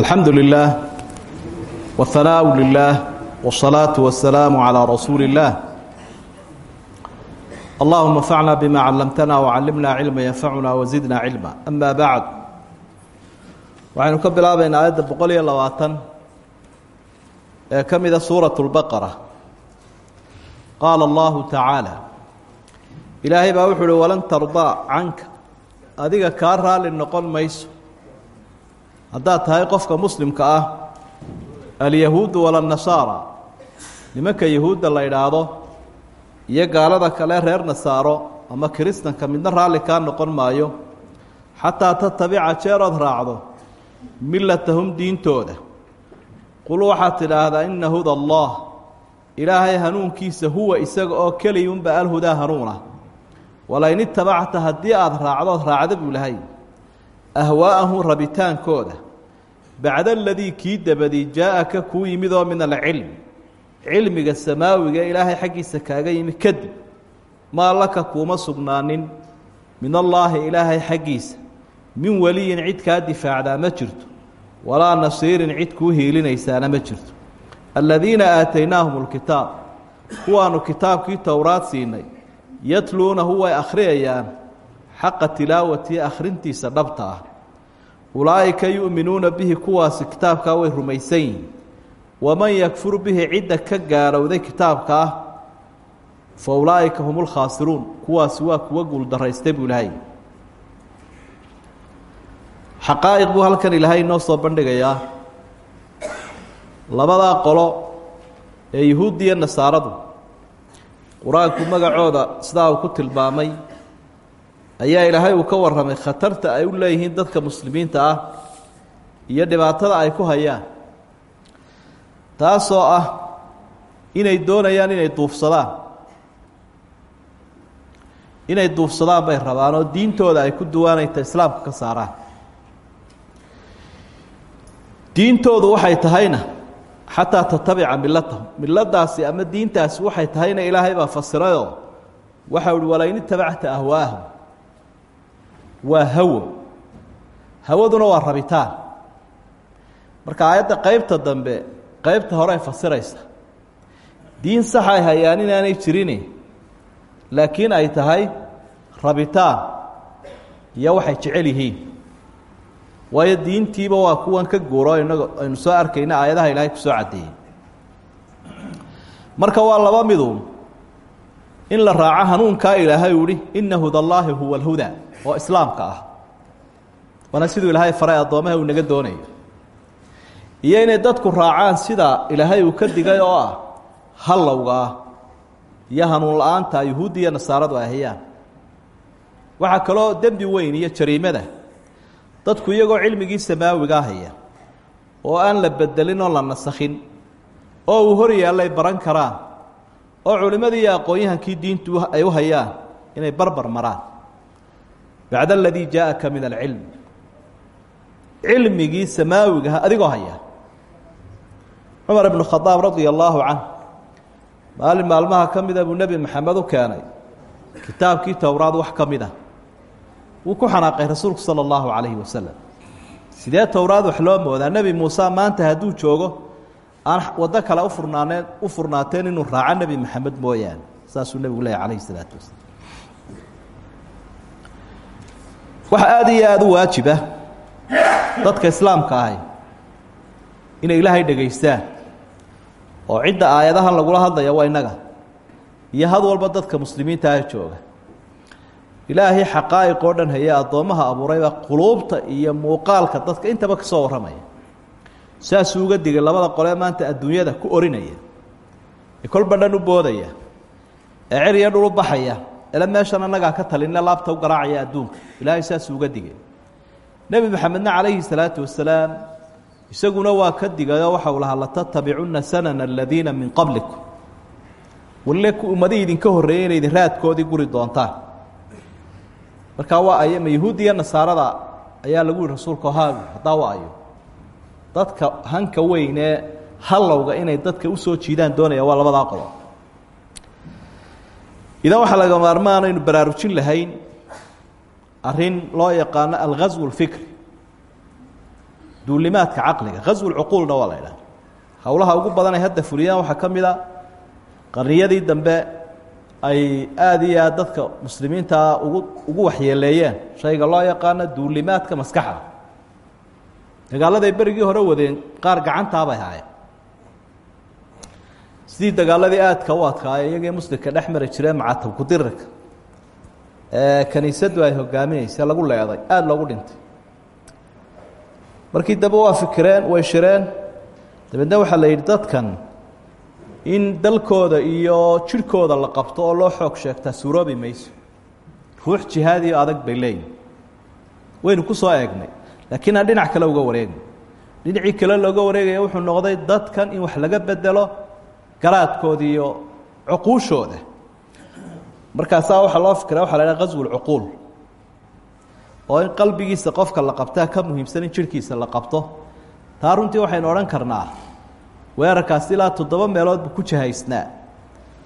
alxamdu lilah wاhanaaءu lilah wالsalaaةu wasalaamu calىa rasuuli اllah allahuma facna bima callamtana wcallimna cilma yanfacuna wazidna cilma ama bacd waxaynu ka bilaabaynaa aayadda boqol iyo labaatan ee ka mida suuraة اlbaqara qaala allahu tacaala ilaahay baa wuxuu uhi walan tardaa canka adiga kaa raali noqon mayso haddaad tahay qofka muslimka ah alyahuudu walannasaara nimanka yahuudda la idhaahdo iyo gaalada kale reer nasaaro ama kiristanka midna raalli kaa noqon maayo xataa tatabica jeerood raacdo millatahum diintooda. Qul waxaad tidhaahdaa inna huda allah ilaahay hanuunkiisa huwa isaga oo keliyunba alhudaa hanuuna. Walain itabacta haddii aada raacdood raacda buu lahay ahwaa'ahu rabitaankooda. Bacda aladii kii dabadii jaa-aka kuu yimid oo min alcilm cilmiga samaawiga ilaahay xaggiisa kaaga yimi kadib maa laka kuuma sugnaanin. Min allaahi ilaahay xaggiisa. Min weliyin cid kaa difaacdaa ma jirto. Walaa nasiirin cid kuu hiilinaysaana ma jirto. Aladiina aataynaahum lkitaab kuwaanu kitaabkii towraad siinay yatluunahu way akhriyayaan xaqa tilaawatii akhrintiisa dhabta ah ulaa'ika yu'minuuna bihi kuwaasi kitaabkaa way rumaysan yihiin waman yakfur bihi cidda ka gaalowday kitaabka ah fa ulaa'ika hum lkhaasiruun kuwaasi waa kuwa guuldaraystay buu ilaahay. Xaqaa'iq buu halkan ilaahay inoo soo bandhigayaa. Labadaa qolo ee yuhuudda iyo nasaaradu qur'aanku magacooda sidaa uu ku tilmaamay ayaa ilaahay uu ka warramay khatarta ay u leeyihiin dadka muslimiinta ah iyo dhibaatada ay ku hayaan. Taasoo ah inay doonayaan inay duufsadaan. Inay duufsadaan bay rabaan oo diintooda ay ku duwaanayta islaamka ka saaraan. Diintoodu waxay tahayna xataa tatabica milatahum miladaasi ama diintaasi waxay tahayna ilaahay baa fasirayoo waxa uhi walain itabacta ahwaahum waa hawo. Hawaduna waa rabitaan. Marka aayadda qeybta dambe qeybta horey fasiraysa. Diin saxay hayaan inaanay jirini laakiin ay tahay rabitaan. Iyo waxay jecel yihiin. Waayo diintiiba waa kuwan ka guuro inago aynu soo arkayna aayadaha ilaahay ku soo caddeeyey marka waa laba miduun in la raaco hanuunkaa ilaahay u ihi ina hudallaahi huwa alhudaa oo islaamka ah. Waana siduu ilaahay faray addoomaha uu naga doonayo. Iyo inay dadku raacaan sida ilaahay uu ka digay oo ah hallowga ah iyo hanuun la'aanta yuhuudda iyo nasaaradu ay hayaan. Waxaa kaloo dembi weyn iyo jariimada dadku iyagoo cilmigii samaawigaa haya oo aan la bedelin oo la nasakhin oo uu hor yaallay baran karaan oo culimmadii iyo aqoon-yahankii diintu ay u hayaan inay barbar maraan bacda aladii jaaءaka min alcilm cilmigii samaawigaha adigoo haya. Cumar ibnu khadaab radia allaahu canh maalin maalmaha ka mida buu nebi maxamed u keenay. Kitaabkii towraad wax ka mid a wuu ku xanaaqay rasuulku sala allahu calayhi wasalam sidee towraad wax loo moodaa? Nebi muuse maanta hadduu joogo aan waddo kale u furnaaneen u furnaateen inuu raaco nebi maxamed mooyaane. Saasuu nebigu leeyahy calayhi isalaatu wasalaam waxaa aada iyo aada u waajiba dadka islaamka ahi inay ilaahay dhegaystaan oo cidda aayadahan lagula hadlaya waa innaga iyo had walba dadka muslimiinta ah jooga. Ilaahay xaqaa'iq oo dhan heye addoommaha abuuraybaa quluubta iyo muuqaalka dadka intaba ka soo warramaya. Saasuu uga digay labada qolee maanta adduunyada ku orinaya ee kolba dhan u boodaya ee cer iyo dhul u baxaya ele meeshan annagaa ka talinne laabta u garaacaya adduunka. Ilaahay saasuu uga digay. Nebi maxamedna calayhi salaatu wasalaam isaguna waa ka digayoo waxa uu lahaa latatabicunna sanana aladiina min qablikum. Walle ummadihii idinka horreeyey inay idin raadkoodii guri doontaan. Markaa waa ayo ma yahuud iyo nasaarada ayaa lagu yihi rasuulka haagu haddaa waa ayo dadka hanka weyn hallowga inay dadka u soo jiidaan doonaya waa labadaa qodob idan waxaa laga maarmaan aynu baraarujin lahayn arrin loo yaqaano alghasw اlfikri duulimaadka caqliga ghaswulcuquulna waa la idhaha howlaha ugu badan ay hadda fuliyaan waxaa ka qarniyadii dambe ay aada iyo aad dadka muslimiintaa ugu ugu waxyeeleeyeen. Shayga loo yaqaano duulimaadka maskaxda. Dagaaladay berigii hore wadeen qaar gacantaabay haayeen sidii dagaaladii aadka u adkaaya iyagii muslimka dhex mari jireen macatabkudirirka ee kaniisaddu ay hogaaminaysa lagu leeday aada loogu dhintay. Markii dambe waa fikireen way shireen. Dabeedna waxaa la yidhi dadkan in dalkooda iyo jidhkooda la qabto oo loo xoog sheegtaa suuroobi mayso. Ruux jihaadiyo adag bay leeyihiin waynu ku soo eegnay laakiin aan dhinac kale uga wareegno. Dhinacii kale looga wareegaya wuxuu noqday dadkan in wax laga bedelo garaadkooda iyo cuquushooda. Markaasaa waxaa loo fikira waxa la haha qaswulcuquul oo in qalbigiisa qofka la qabtaa ka muhiimsan in jidhkiisa la qabto. Taa runtii waxaynu karnaa weerarkaasi ilaa toddoba meelood buu ku jihaysnaa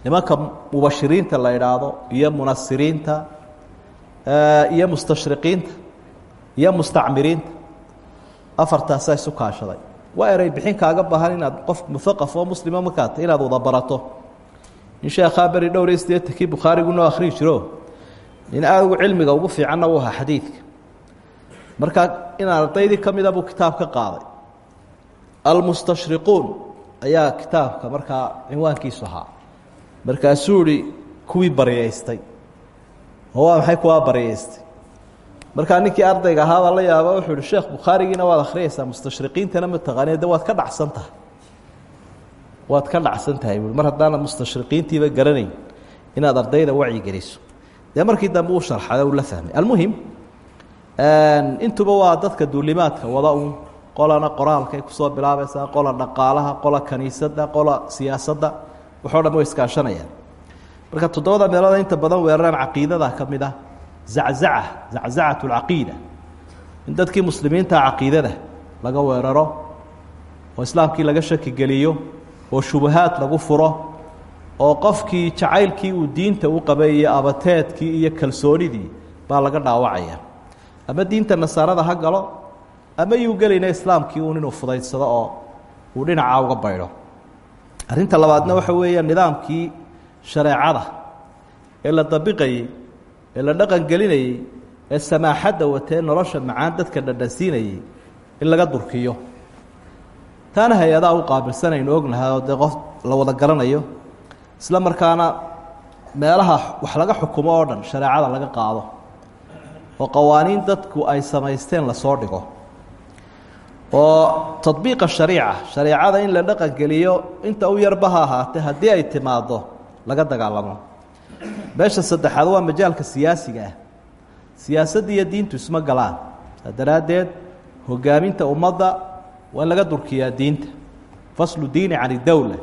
nimanka mubashiriinta la idhaahdo iyo munasiriinta iyo mustashriqiinta iyo mustacmiriinta. Afartaasaa isu kaashaday waa eray bixin kaaga baahan inaad qof muaqaf oo muslima markaat inaad wada barato in sheekhaa beri dhowr iyo siddeetankii bukhaarigu noo akhriyi jiro nin aada ugu cilmiga ugu fiicanna u ahaa xadiidka. Markaa in ardaydii ka mida buu kitaab ka qaaday. Almustashriquun ayaa kitaabka markaa cinwaankiisu ahaa. Markaasuu ihi kuwii baryaystay. Oo waa maxay kuwaa baryaystay markaa ninkii ardayga ahaabaa la yaaba wuxuu ihi sheekh bukhaarigiina waad akhriyaysaa mustashriqiintana mataqaani de waad ka dhacsan tahay. Waad ka dhacsan tahay buui mar haddaanad mustashriqiintiiba garanayn inaad ardayda wacyi geliso. Dee markii dambe uu sharxada uu la fahmay. Almuhim intuba waa dadka duulimaadka wada un qolana qoraalkay ku soo bilaabaysaa qola dhaqaalaha qola kaniisadda qola siyaasadda waxoo dhan way iskaashanayaan. Marka toddobada meelooda inta badan weeraraan caqiidada ka mid ah zaczaca zaczacat اlcaqiida in dadkii muslimiinta caqiidada laga weeraro oo islaamkii laga shaki geliyo oo shubahaad lagu furo oo qofkii jacaylkii uu diinta u qabay iyo abateedkii iyo kalsoonidii baa laga dhaawacaya ama diinta nasaarada ha galo ama yuu gelayna islaamkii uun inuu fudaydsado oo uu dhinacaa uga baydho arrinta labaadna waxa weeya nidaamkii shareecada ee la dabiqayey ee la dhaqan gelinayey ee samaaxadda watee nolosha macaan dadka dhadhansiinayey in laga durkiyo. Taana hay'adaha u qaabilsanaynu ognahay oo dee qof la wada garanayo isla markaana meelaha wax laga xukumo oo dhan shareecada laga qaado oo qawaaniin dadku ay samaysteen la soo dhigo. Oo tadbiiqa shariica shareecada in la dhaqan geliyo inta u yarba ha ahaatee haddii ay timaaddo laga dagaalamo meesha saddexaad waa majaalka siyaasiga ah. Siyaasadda iyo diintu isma galaan. Saa daraaddeed hogaaminta ummadda waa in laga durkiyaa diinta. Faslu diini can idowla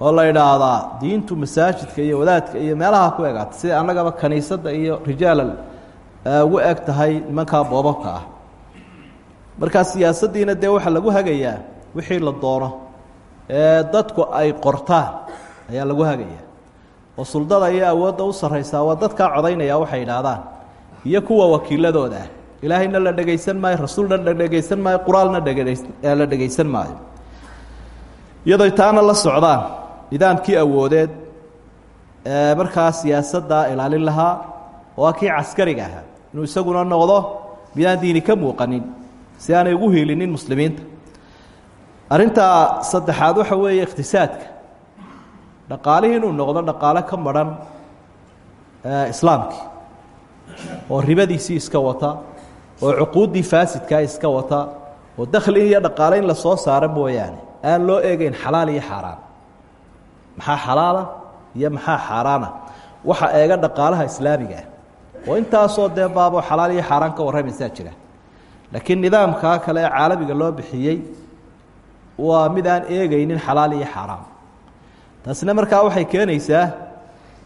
oo la idhaahdaa diintu masaajidka iyo wadaadka iyo meelaha ku egaata sida annagaba kaniisadda iyo rijaalal ugu eg tahay nimankaa boobabka ah. Markaa siyaasaddiina dee waxaa lagu hagayaa wixii la doono ee dadku ay qortaan ayaa lagu hagayaa oo suldada iyo awoodda u sarraysaa waa dadkaa codaynaya waxay idhaahdaan iyo kuwa wakiiladooda ah ilaahayna la dhegaysan maayo rasuulna la dhegaysan maayo qur'aanna la dhegaysan maayo. Iyadoy taana la socdaan nidaamkii awoodeed ee markaa siyaasadda ilaalin lahaa waa kii caskariga ahaa inuu isaguna noqdo midaan diini ka muuqanin si aanay ugu hiilinin muslimiinta. Arrinta saddexaad waxa weeye ikhtisaadka dhaqaalihii inuu noqdo dhaqaale ka maran islaamkii oo ribadiisii iska wata oo cuquuddii faasidkaa iska wata oo dakhli iyo dhaqaale in la soo saaro mooyaane aan loo eegeyn xalaal iyo xaaraan. Maxaa xalaala iyo maxaa xaaraana? Waxa eega dhaqaalaha islaamiga ah. Oo intaasoo dee baabo xalaal iyo xaaraan ka warramaysaa jira. Laakiin nidaamkaa kale ee caalamiga loo bixiyey waa mid aan eegaynin xalaal iyo xaaraam taasina markaa waxay keenaysaa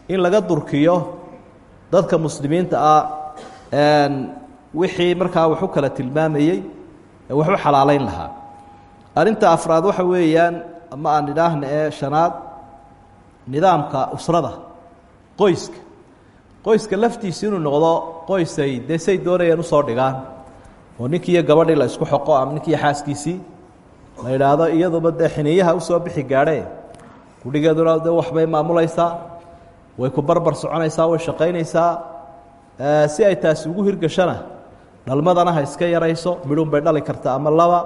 in laga durkiyo dadka muslimiinta ah wixii markaa wax kala tilmaamayey ee xalaalayn lahaa. Arrinta afraad waxa weeyaan ama aan idhaahna ee shanaad nidaamka usrada qoyska. Qoyska laftiisa inuu noqdo qoysay dee say doonayaan u soo dhigaan. Oo ninkii iyo gabadhii la isku xoqo ama ninkii xaaskiisii la yidhaahdo iyaduba dee xiniyaha u soo bixi gaadhee gudhigeeduna de waxbay maamulaysaa way ku barbar soconaysaa way shaqaynaysaa si ay taasi ugu hirgashana dhalmadana ha iska yarayso midhun bay dhali kartaa ama laba.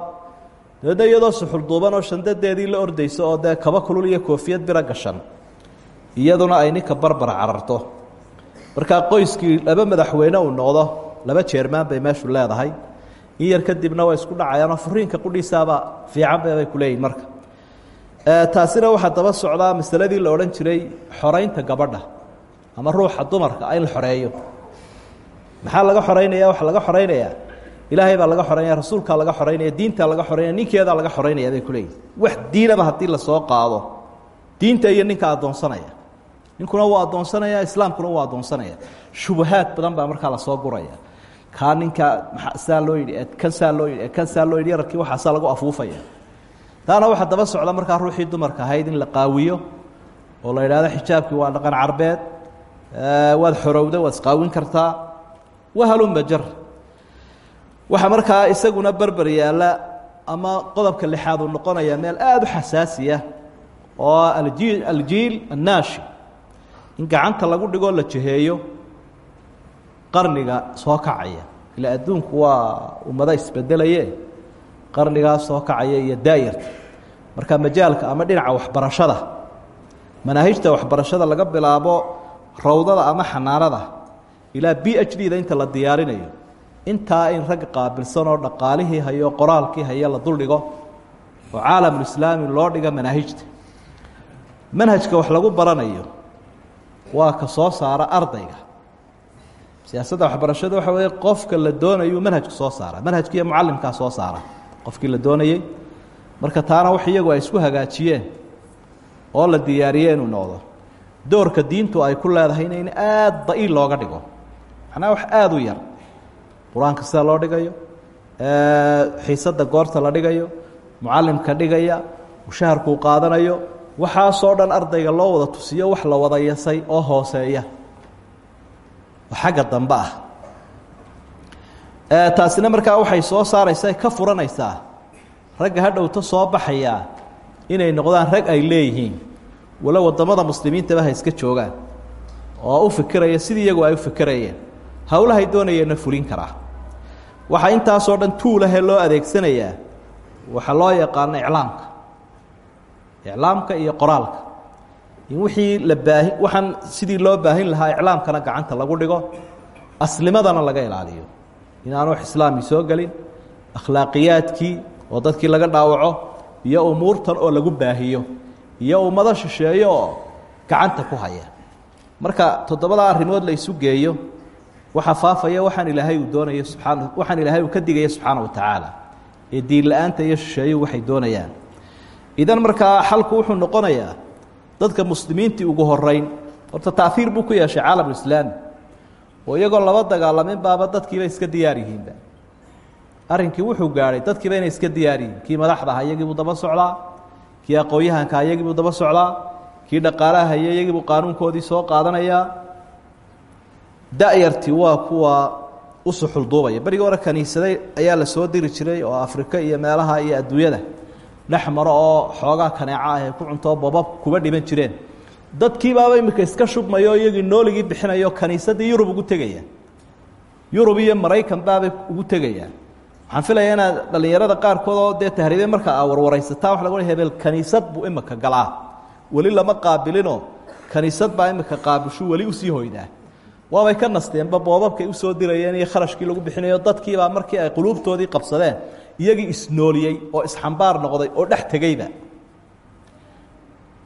Dabeedna iyadoo suxulduuban oo shandadeedii la ordayso oo dee kaba kulul iyo koofiyad biro gashan iyaduna ay ninka barbar cararto. Markaa qoyskii laba madaxweyne uu noqdo laba jeermaan bay meeshu leedahay. In yar kadibna way isku dhacayaanoo furiinka qudhiisaaba fiican bay ku leeyihiin marka taasina waxaa daba socdaa masaladii la odhan jiray xoraynta gabadha ama ruuxa dumarka in la xoreeyo. Maxaa laga xoreynaya waxa laga xoreynayaa. Ilaahay baa laga xoreynaya rasuulkaa laga xoreynaya diintaa laga xoreynaya ninkeedaa laga xoreynaya bay kuleeyihin wax diinaba haddii la soo qaado diinta iyo ninka addoonsanaya ninkuna wuu addoonsanaya islaamkuna wuu addoonsanaya shubahaad badan baa markaa la soo guraya kaa ninka maa saa loo yidhi kan saa loo yidhi kan saa loo yidhi yararkii waxaasaa lagu afuufaya taana waxaa daba socda markaa ruuxii dumarka ahayd in la qaawiyo oo la yidhahdo xijaabkii waa dhaqan carbeed waad xorowda waad isqaawin kartaa wahalumba jar. Waxaa markaa isaguna berber yaalla ama qodobka lixaad uu noqonaya meel aada u xasaasiya oo aljiil aljiil annaashi. In gacanta lagu dhigoo la jeheeyo qarniga soo kacaya. Ila adduunku waa ummado isbedelaye qarnigaa soo kacaya iyo daayarta marka majaalka ama dhinaca waxbarashada manaahijta waxbarashada laga bilaabo rawdada ama xanaanada ilaa b h d da inta la diyaarinayo intaa in rag qaabilsan oo dhaqaalihii hayo qoraalkii hayo la duldhigo oo caalamulislaami loo dhiga manaahijta. Manhajka wax lagu baranayo waa ka soo saara ardayga. Siyaasadda waxbarashada waxa weeye qofka la doonayuu manhajka soo saara manhajka iyo mucallimkaa soo saara qofkii la doonayey marka taana wax iyagu ay isku hagaajiyeen oo la diyaariyey inuu noqdo. Doorka diintu ay ku leedahayna in aada da'iil looga dhigo. Macnaha wax aada u yar. Qur'aanka sida loo dhigayo xiisadda goorta la dhigayo mucallimka dhigaya mushaharkuu qaadanayo waxaasoo dhan ardayga loo wada tusiyo wax la wada yasay oo hooseeya. Oo xagga dambe ah taasina markaa waxay soo saaraysaa ka furanaysaa. Ragga hadhowta soo baxayaa inay noqdaan rag ay leeyihiin. Walo waddamada muslimiintaba ha iska joogaan. Oo u fikiraya sidii iyagu ay u fikirayeen. Howlahay doonayeenna fulin karaa. Waxaa intaasoo dhan tuulahee loo adeegsanayaa waxaa loo yaqaano iclaamka. Iclaamka iyo qoraalka. In wixii la baahi waxaan sidii loo baahin lahaa iclaamkana gacanta lagu dhigo aslimadana laga ilaaliyo inaanu islaami soo gelin akhlaaqiyaadkii oo dadkii laga dhaawaco iyo umuurtan oo lagu baahiyo iyo ummado shisheeyo gacanta ku haya. Marka toddobada arrimood la isu geeyo waxaa faafaya waxaan ilaahay uu doonayo subxaana waxaan ilaahay uu ka digaya subxaana wa ee diin la'aanta iyo shisheeyuhu waxay doonayaan. Idan markaa xalku wuxuu noqonayaa dadka muslimiintii ugu horeyn horta taahiir buu ku yeeshay caalamulislaami oo iyagoo laba dagaalamin baaba dadkiiba iska diyaar yihiinba. Arrinkii wuxuu gaadhay dadkiiba inay iska diyaar yihiin. Kii madaxda aha iyagiibuu daba socdaa. Kii aqoon-yahanka aha iyagiibuu daba socdaa. Kii dhaqaalaha haya iyagiibuu qaanuunkoodii soo qaadanayaa da-yartii waa kuwa u suxulduubaya berigii hore kaniisaday ayaa la soo diri jiray oo afrika iyo meelaha iyo adduunyada. Dhex oo xoogaa kaneeca ah ku cuntoo babab kuba dhiman jireen dadkiibaaba imika iska shubmayo o iyagii nooligii bixinayo kaniisaddii yurub ugu tegaya. Yurub iyo maraykan baabay ugu tegayaan waxaan filayaa inaad dhallinyarada qaarkood oo tahriibe marka aa warwaraysataa waxa lagu hebel kaniisad buu imika galaa. Weli lama qaabilinoo kaniisad baa imika qaabilshu weli u sii hoydaa. Waabay ka nasteenba boobabkay u soo dirayeen iyo kharashkii lagu bixinayo dadkiibaa markii ay quluubtoodii qabsadeen iyagii isnooliyey oo isxambaar noqday oo dhex tegeyba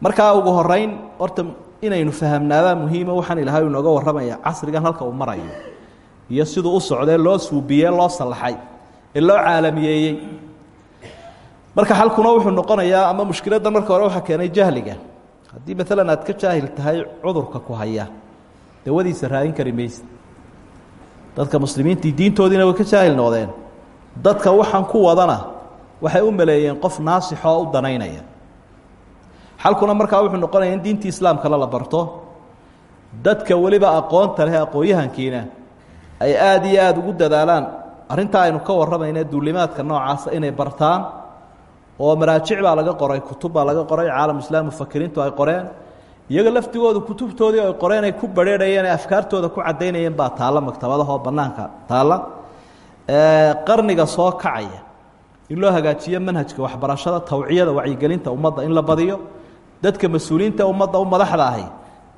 markaa ugu horeyn horta inaynu fahamnaabaa muhiima waxaan ilaahay inooga warramaya casrigan halka uu marayo. Iyo siduu u socdee loo suubiyey loo sallaxay ee loo caalamiyeeyey marka xalkuna wuxuu noqonayaa ama mushkiladdan marka hore waxaa keenay jahliga. Haddii maalan aad ka jaahil tahay cudurka ku haya. Dawadiisa raadin kari mayse dadka muslimiintii diintoodiina way ka jaahil noqdeen dadka waxaan ku wadana waxay u maleeyeen qof naasix oo u danaynaya xalkuna markaa wuxuu noqonaya in diintii islaamkale la barto. Dadka weliba aqoonta leh aqoon-yahankiina ay aada iyo aada ugu dadaalaan. Arrintaa aynu ka warramayna duulimaadka noocaasa inay bartaan oo maraajic baa laga qoray kutub baa laga qoray caalam islaam mufakiriintu ay qoreen. Iyaga laftigoodu kutubtoodii ay qoreen ay ku barheerhayeen ay afkaartooda ku caddaynayeen baa taalla maktabadahoo bannaanka taalla. Qarniga soo kacaya in loo hagaajiyo manhajka waxbarashada tawciyada wacyigelinta ummadda in la badiyo dadka mas'uuliyiinta ummadda u madaxda ahi.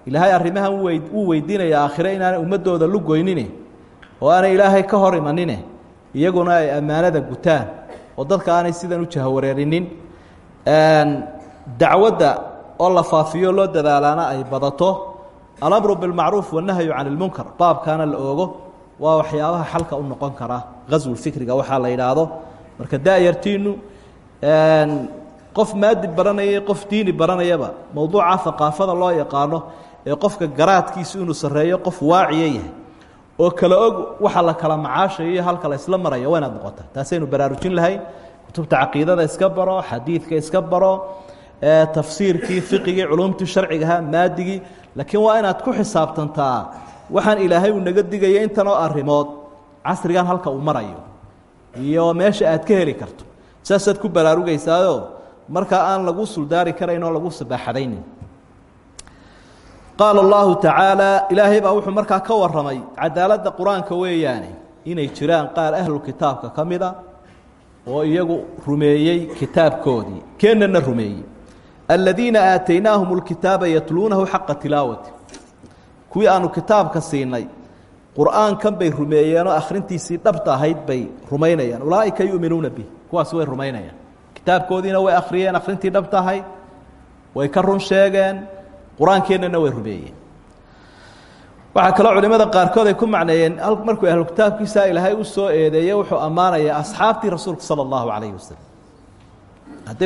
Ilaahay arrimahan wuu weydiinaya aakhire inaanay ummadooda lugoynine oo aanay ilaahay ka hor imanine iyaguna ay ammaanada gutaan oo dadka aanay sidan u jahawareerinin dacwadda oo la faafiyo loo dadaalaana ay badato. Alamru bilmacruuf wanahyu can ilmunkar baabkaana la oogo. Waa waxyaabaha xalka u noqon kara ghaswulfikriga waxaa la yidhaahdo. Marka daayartiinu qof maadi baranaya qof diini baranayaba. Mowduuca haqaafada loo yaqaano ee qofka garaadkiisu inuu sarreeyo qof waaciya oo kala og waxa la kala macaashayo halka la isla marayo waa noqota taasaynu baraarujin lahayn kutubta caqiidada iska baro xadiidka iska baro tafsiirkii fiqigii culumtii sharcigaha maadigii. Laakiin waa inaad ku xisaabtantaa waxaan ilaahay uu naga digaya intanoo arrimood. Casrigan halka uu marayo. Iyo meesha aad ka heli karto. Saasaad ku baraarugaysaao markaa aan lagu suldaari karayn oo lagu sabaaxadaynin qaala allahu tacaala ilaahay baa wuxuu markaa ka warramay cadaaladda qur'aanka weeyaane inay jiraan qaar ahlu kitaabka ka mida oo iyagu rumeeyey kitaabkoodii keenana rumeeyey. Aladiina aataynaahum اlkitaaba yatluunahu xaqa tilaawati. Kuwii aanu kitaabka siinay qur'aankan bay rumeeyeenoo akhrintiisii dhabta ahayd bay rumaynayaan. Ulaaئika yuminuuna bih kuwaas way rumaynayaan kitaabkoodiina way akhriyeen akhrintii dhab tahay way ka run sheegeen qur'aankeennana way rumeeyeen. Waxaa kaloo culimada qaarkood ay ku macneeyeen markuu ahlu kitaabkiisaa ilaahay u soo eedeeye wuxuu ammaanayaa asxaabtii rasuulka sala allahu calayhi wasalam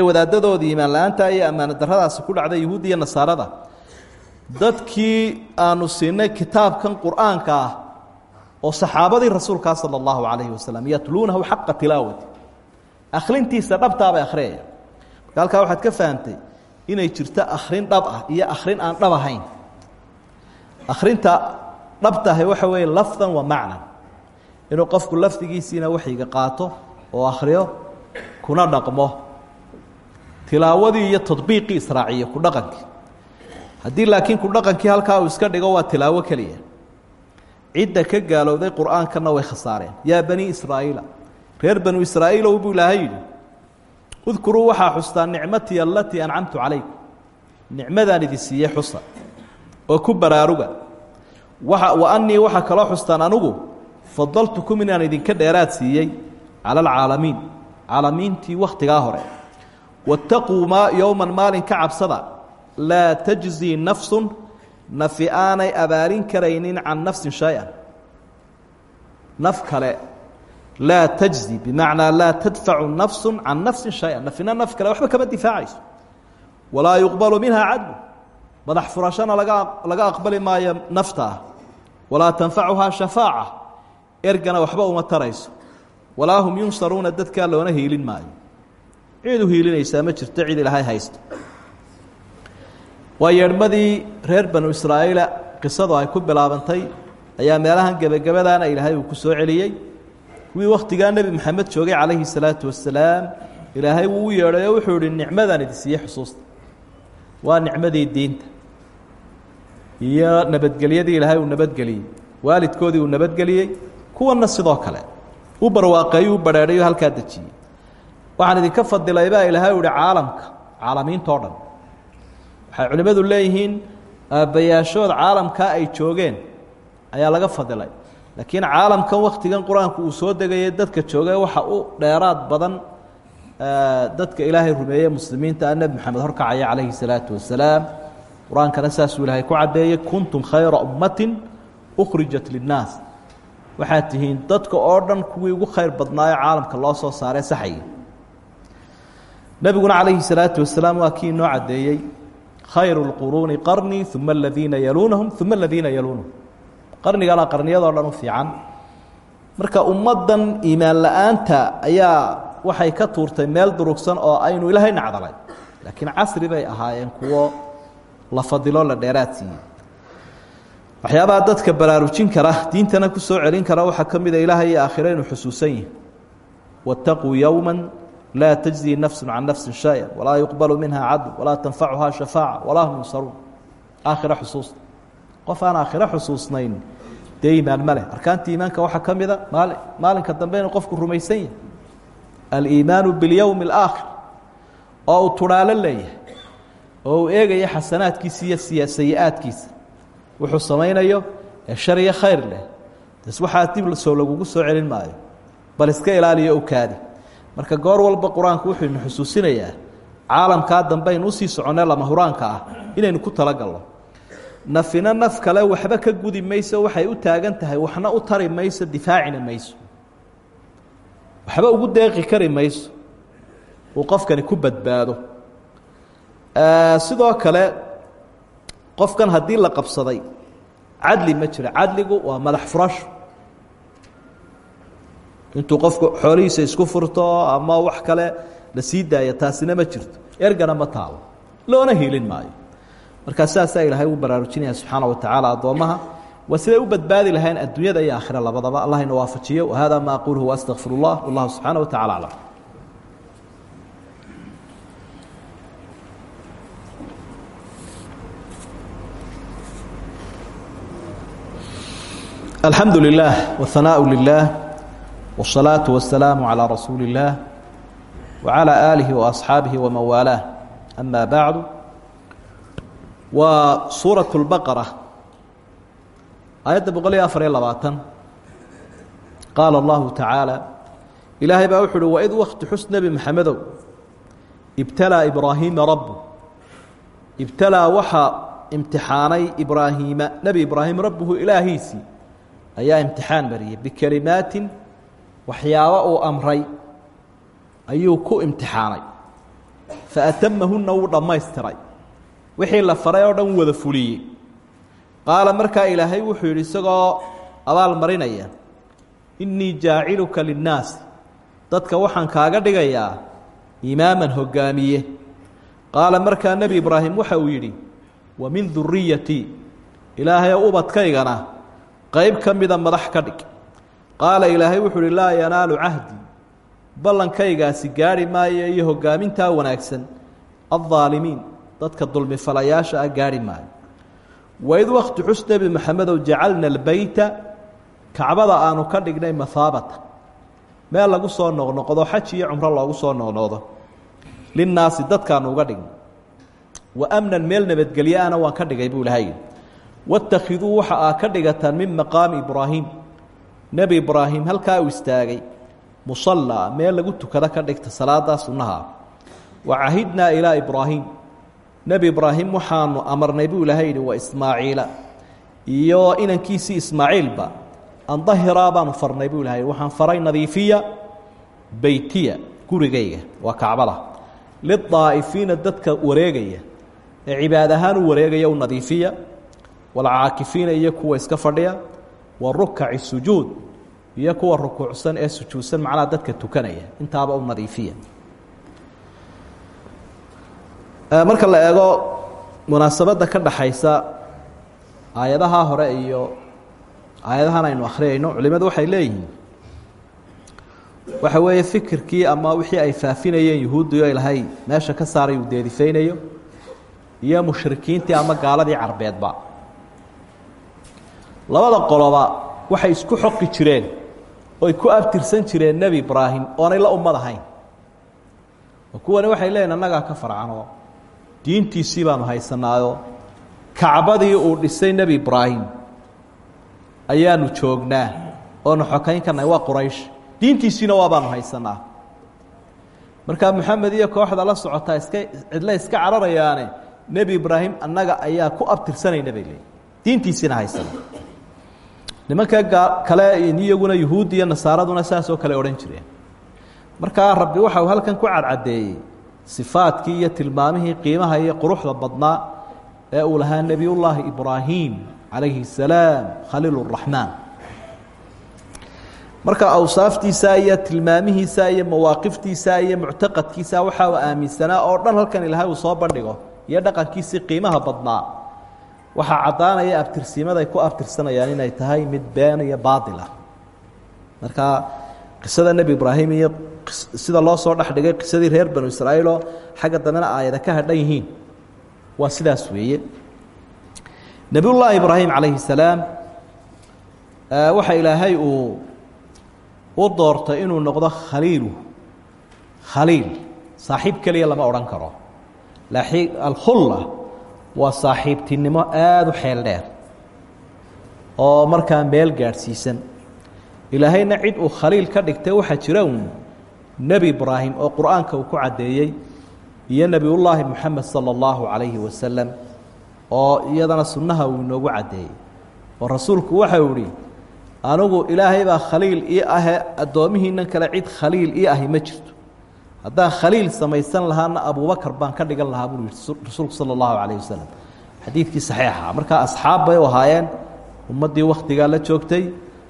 wadaadadoodii iimaan la'aanta iyo ammaana ku dhacday yuhuud iyo nasaarada dadkii aanu siinay kitaabkan qur'aanka ah oo saxaabadii rasuulkaa ah sala allahu calayhi yatluunahu xaqa tilaawati akhrintiisa dhabtaabay akhriyayaan marka waxaad ka fahamtay inay jirto akhrin dhab ah iyo akhrin aan dhab ahayn. Akhrinta dhabtahay waxa weeye lafdan wa macnan. Inuu qofku lafdigiisiina waxyiga qaato oo akhriyo kuna dhaqmo. Tilaawadii iyo tadbiiqii israaciyo ku dhaqankii haddii laakiin ku dhaqankii halkaa uu iska dhigo waa tilaawo keliya. Cidda ka gaalowday qur'aankana way khasaareen. Yaa bani israa'iila reer banu israa'iilow buu ilaahay yidhi udkuruu waxaa xustaa nicmatii alatii ancamtu calaykum. Nicmadaan idin siiyey xusa oo ku baraaruga waa wa anii waxaa kaloo xustaan anugu fadaltukum inaan idinka dheeraad siiyey cala alcaalamiin caalamiintii wakhtigaa hore. Waataquu maa yowman maalin ka cabsada laa tajzii nafsun nafi aanay abaalin karaynin can nafsin shay-an. Naf kale laa tajzi bimacnaa laa tadfacu nafsu can nafsin shay-an nafina naf kale waxba kama difaacayso walaa yuqbalu minha cadlu madax furashana laga aqbali maayo nafta ah walaa tanfacuhaa shafaaca ergana uma tarayso walaa hum yunsaruuna dadkaa loona hiilin maayo cid u hiilinaysaa ma jirto cid ilaahay haysto waa yeedhmadii reer banu israa'iila qisadu ay ku bilaabantay ayaa meelahan gebagabadaana ilaahay uu ku soo celiyey kuwii wakhtigaa nebi moxamed joogay calayhi salaatu wasalaam ilaahay wuu u yeedhay oo wuxuu ihi nicmadaan idi siiyey xusuusta. Waa nicmadii diinta. Iyo nabadgelyadii ilaahay uu nabadgeliyey. Waalidkoodii uu nabadgeliyey. Kuwanna sidoo kale. U barwaaqeeyu u badheedhay oo halkaa dejiyey. Waxaan idinka fadilay baa ilaahay u ihi caalamka caalamiintao dhan. Waxay culimmadu leeyihiin aabbayaashood caalamkaa ay joogeen. Ayaa laga fadilay laakiin caalamkan wakhtigan qur'aanku uu soo degayay dadka joogay waxa u dheeraad badan dadka ilaahay rumeeye muslimiinta a nebi moxamed horkacaya calayhi salaatu wasalaam qur'aankana saasuu ilaahay ku caddeeyey kuntum khayra ummatin ukhrijat linnaas. Waxaad tihiin dadka oo dhan kuwii ugu khayr badnaayo caalamka loo soo saaree saxayay nebiguna calayhi salaatu wasalaam waa kii inoo caddeeyey khayru اlquruuni qarnii uma aladiina yaluunahum uma aladiina yaluunahum qarnigana qarniyadoo dhan u fiican. Marka ummaddan iimaan la'aanta ayaa waxay ka tuurtay meel durugsan oo aynu ilaahay nacdalay. Laakiin casri bay ahaayeen kuwo la fadilo la dheeraad waxyaabaha dadka baraarujin kara diintana ku soo celin kara waxaa ka mida ilaahay iyo aakhiro inuu xusuusan yihi waاtaquu yowma laa tajzi nafsu can nafsi shaya walaa yuqbalu minha cadl walaa tanfacuhaa shafaaca walaa hum yunsaruun. Aakhiro xusuusta qof aan xusuusnayn dee iimaan ma leh. Arkaanta iimaanka waxaa ka mida maali maalinka dambe qofku rumaysan yahay. Aliimaanu biاlyowmi اlaakhir oo uu leeyahay. Oo uu xasanaadkiisa iyo siya wuxuu samaynayo ee shar iyo khayr leh. Des waxaa soo lagugu soo celin maayo. Bal iska ilaaliyo kaadi. Marka goor walba qur'aanku wuxuu inu xusuusinayaa caalamkaa dambe aynu u sii soconee lama huraanka ah. Inaynu ku talagalno nafina naf kale waxba ka gudi waxay u taagan tahay waxna u tari difaacina mayso. Waxba ugu deeqi kari mayso. Uu ku badbaado. Sidoo kale qofkan haddii la qabsaday cadli ma jiro. Cadligu waa madax furasho intuu qofku xoolihiisa isku furto ama wax kale la sii taasina ma jirto. Ergana ma taalo. Loona hiilin maayo markaa saasaa ilaahay u baraarujinaya subxaana wa tacaala addoommaha waa siday u badbaadi lahayn adduunyada iyo aakhira labadaba allah ina waafajiyo wahada ma aquluhu waastaqfir اllah wallahu subxaana wa tacala aclam alxamdu lilah whanaaء lilah wالsalaaةu wasalaamu calىa rasuuli اllah wعalى aalihi وaasxaabihi waman waalaah ama bacdu waa suuraة اlbaqara aayadda boqol iyo afar iyo labaatan. Qaala allahu tacaala ilaahay baa wuxu uhi waid wakti xus nebi maxamedow ibtalaa ibraahiima rabu ibtalaa waxaa imtixaanay ibraahiima nebi ibraahim rabbuhu ilaahiisii ayaa imtixaan uu amray ayuu ku imtixaanay. Faatamahunna wuu dhammaystiray wixii la faray oo dhan wada fuliyey. Qaala markaa ilaahay wuxuu yidhi isagoo abaal marinaya innii jaaciluka linnaasi dadka waxaan kaaga dhigayaa imaaman hogaamiye. Qaala markaa nebi ibraahim waxa uu yidhi wa min duriyatii ilaahay ubadkaygana qayb ka mida madax ka dhig. Qaala ilaahay wuxuu uhi laa yanaalu cahdi ballankaygaasi gaarhi maayo iyo hogaamintaa wanaagsan addaalimiin dadka dulmifalayaasha ah gaarhi maayo. Waid wakti xus nebi maxamedow jacalna albeyta kacbada aanu ka dhignay mahaabata meel lagu soo noqnoqdo xaj iyo cumro loogu soo noqnoqdo. Linnaasi dadkaanu uga dhignay. Wa amnan meel nabadgelye ana waan ka dhigay buu ilahay waاtakhiduu waxa aa ka dhigataan min maqaami ibraahim. Nebi ibraahim halkaa uu istaagay musallaa meel lagu tukado ka dhigta salaadaa sunnaha. Wa cahidnaa ilaa ibraahim nebi ibraahim waxaanu amarnay buu ilaahay yidhi ismaaciila. Iyo inankiisii ismaaciilba an dahiraa baanu farnay buu ilahay waxaan faray nadiifiya beytiya gurigayga waa kacbada. Lidaa'ifiina dadka wareegaya ee cibaad wareegaya u nadiifiya. Walcaakifiina iyo kuwa iska fadhiya. Wa rukaci sujuud iyo kuwa ee sujuudsan macnaha dadka tukanaya intaaba u nadiifiya marka la eego munaasabadda ka dhaxaysa aayadaha hore iyo aayadahan aynu akhriyayno culimadu waxay leeyihiin waxa weeye fikirkii ama wixii ay faafinayeen yuhuuddiio ilahay meesha ka saaray uu deedifaynayo iyo mushrikiintii ama gaaladii carbeedba. Labada qoloba waxay isku xoqi jireen oy ku abtirsan jireen nebi ibraahim oonay la ummad ahayn. Kuwani waxay leeyihiin annagaa ka farcanoo diintiisii baanu haysanaayo kacbadii uu dhisay nebi ibraahim. Ayaanu joognaa oonu xokayn karnay waa quraysh. Diintiisiina waa baanu haysanaa markaa moxamed iyo kooxda la socotaa iska cidle iska cararayaane nebi ibraahim annaga ayaa ku abtirsanayna bay leeyiin diintiisiina haysana nimanka kale iyaguna yuhuuddi iyo nasaaraduna kale odhan jireen. Markaa rabbi waxa uu halkan ku cadcadeeyey sifaadkii iyo tilmaamihii qiimaha iyo quruxda badnaa ee uu lahaa nebiyullaahi ibraahim calayhi الsalaam khaliil الraxmaan marka awsaaftiisa iyo tilmaamihiisa iyo mawaaqiftiisa iyo muctaqadkiisa waxa uu aaminsanaa oo dhan halkan ilahay uu soo bandhigo iyo dhaqankiisii qiimaha badnaa waxaa caddaanaya abtirsiimaday ku abtirsanayaan inay tahay mid been iyo baatil ah marka qisada nebi ibraahim iyo sida loo soo dhex dhigay qisadii reer banu israa'iiloo xagga dambena aayada ka hadhan yihiin. Waa sidaas weeye. Nebiyullaahi ibraahim calayhi salaam waxa ilaahay uu u doortay inuu noqdo khaliilu khaliil saaxiib keliya lama odhan karo. Alkhulla waa saaxiibtinimo aada u xeel dheer oo markaa meel gaadhsiisan ilaahayna cid uu khaliil ka dhigtay waxaa jira uun nebi ibraahim oo qur'aanka uu ku caddeeyey iyo nebiyullaahi moxamed sala allahu calayhi wasalam oo iyadana sunnaha uu inoogu caddeeyey. oo rasuulku waxau ihi anigu ilaahay baa khaliil ii ahe addoomihiinan kale cid khaliil ii ahi ma jirto. Haddaan khaliil samaysan lahaana abubakar baan ka dhigan lahaa buu yihi rasuulku sala allahu calayh wasalam xadiidkii saxiixa. Markaa asxaab bay u ahaayeen ummaddii wakhtigaa la joogtay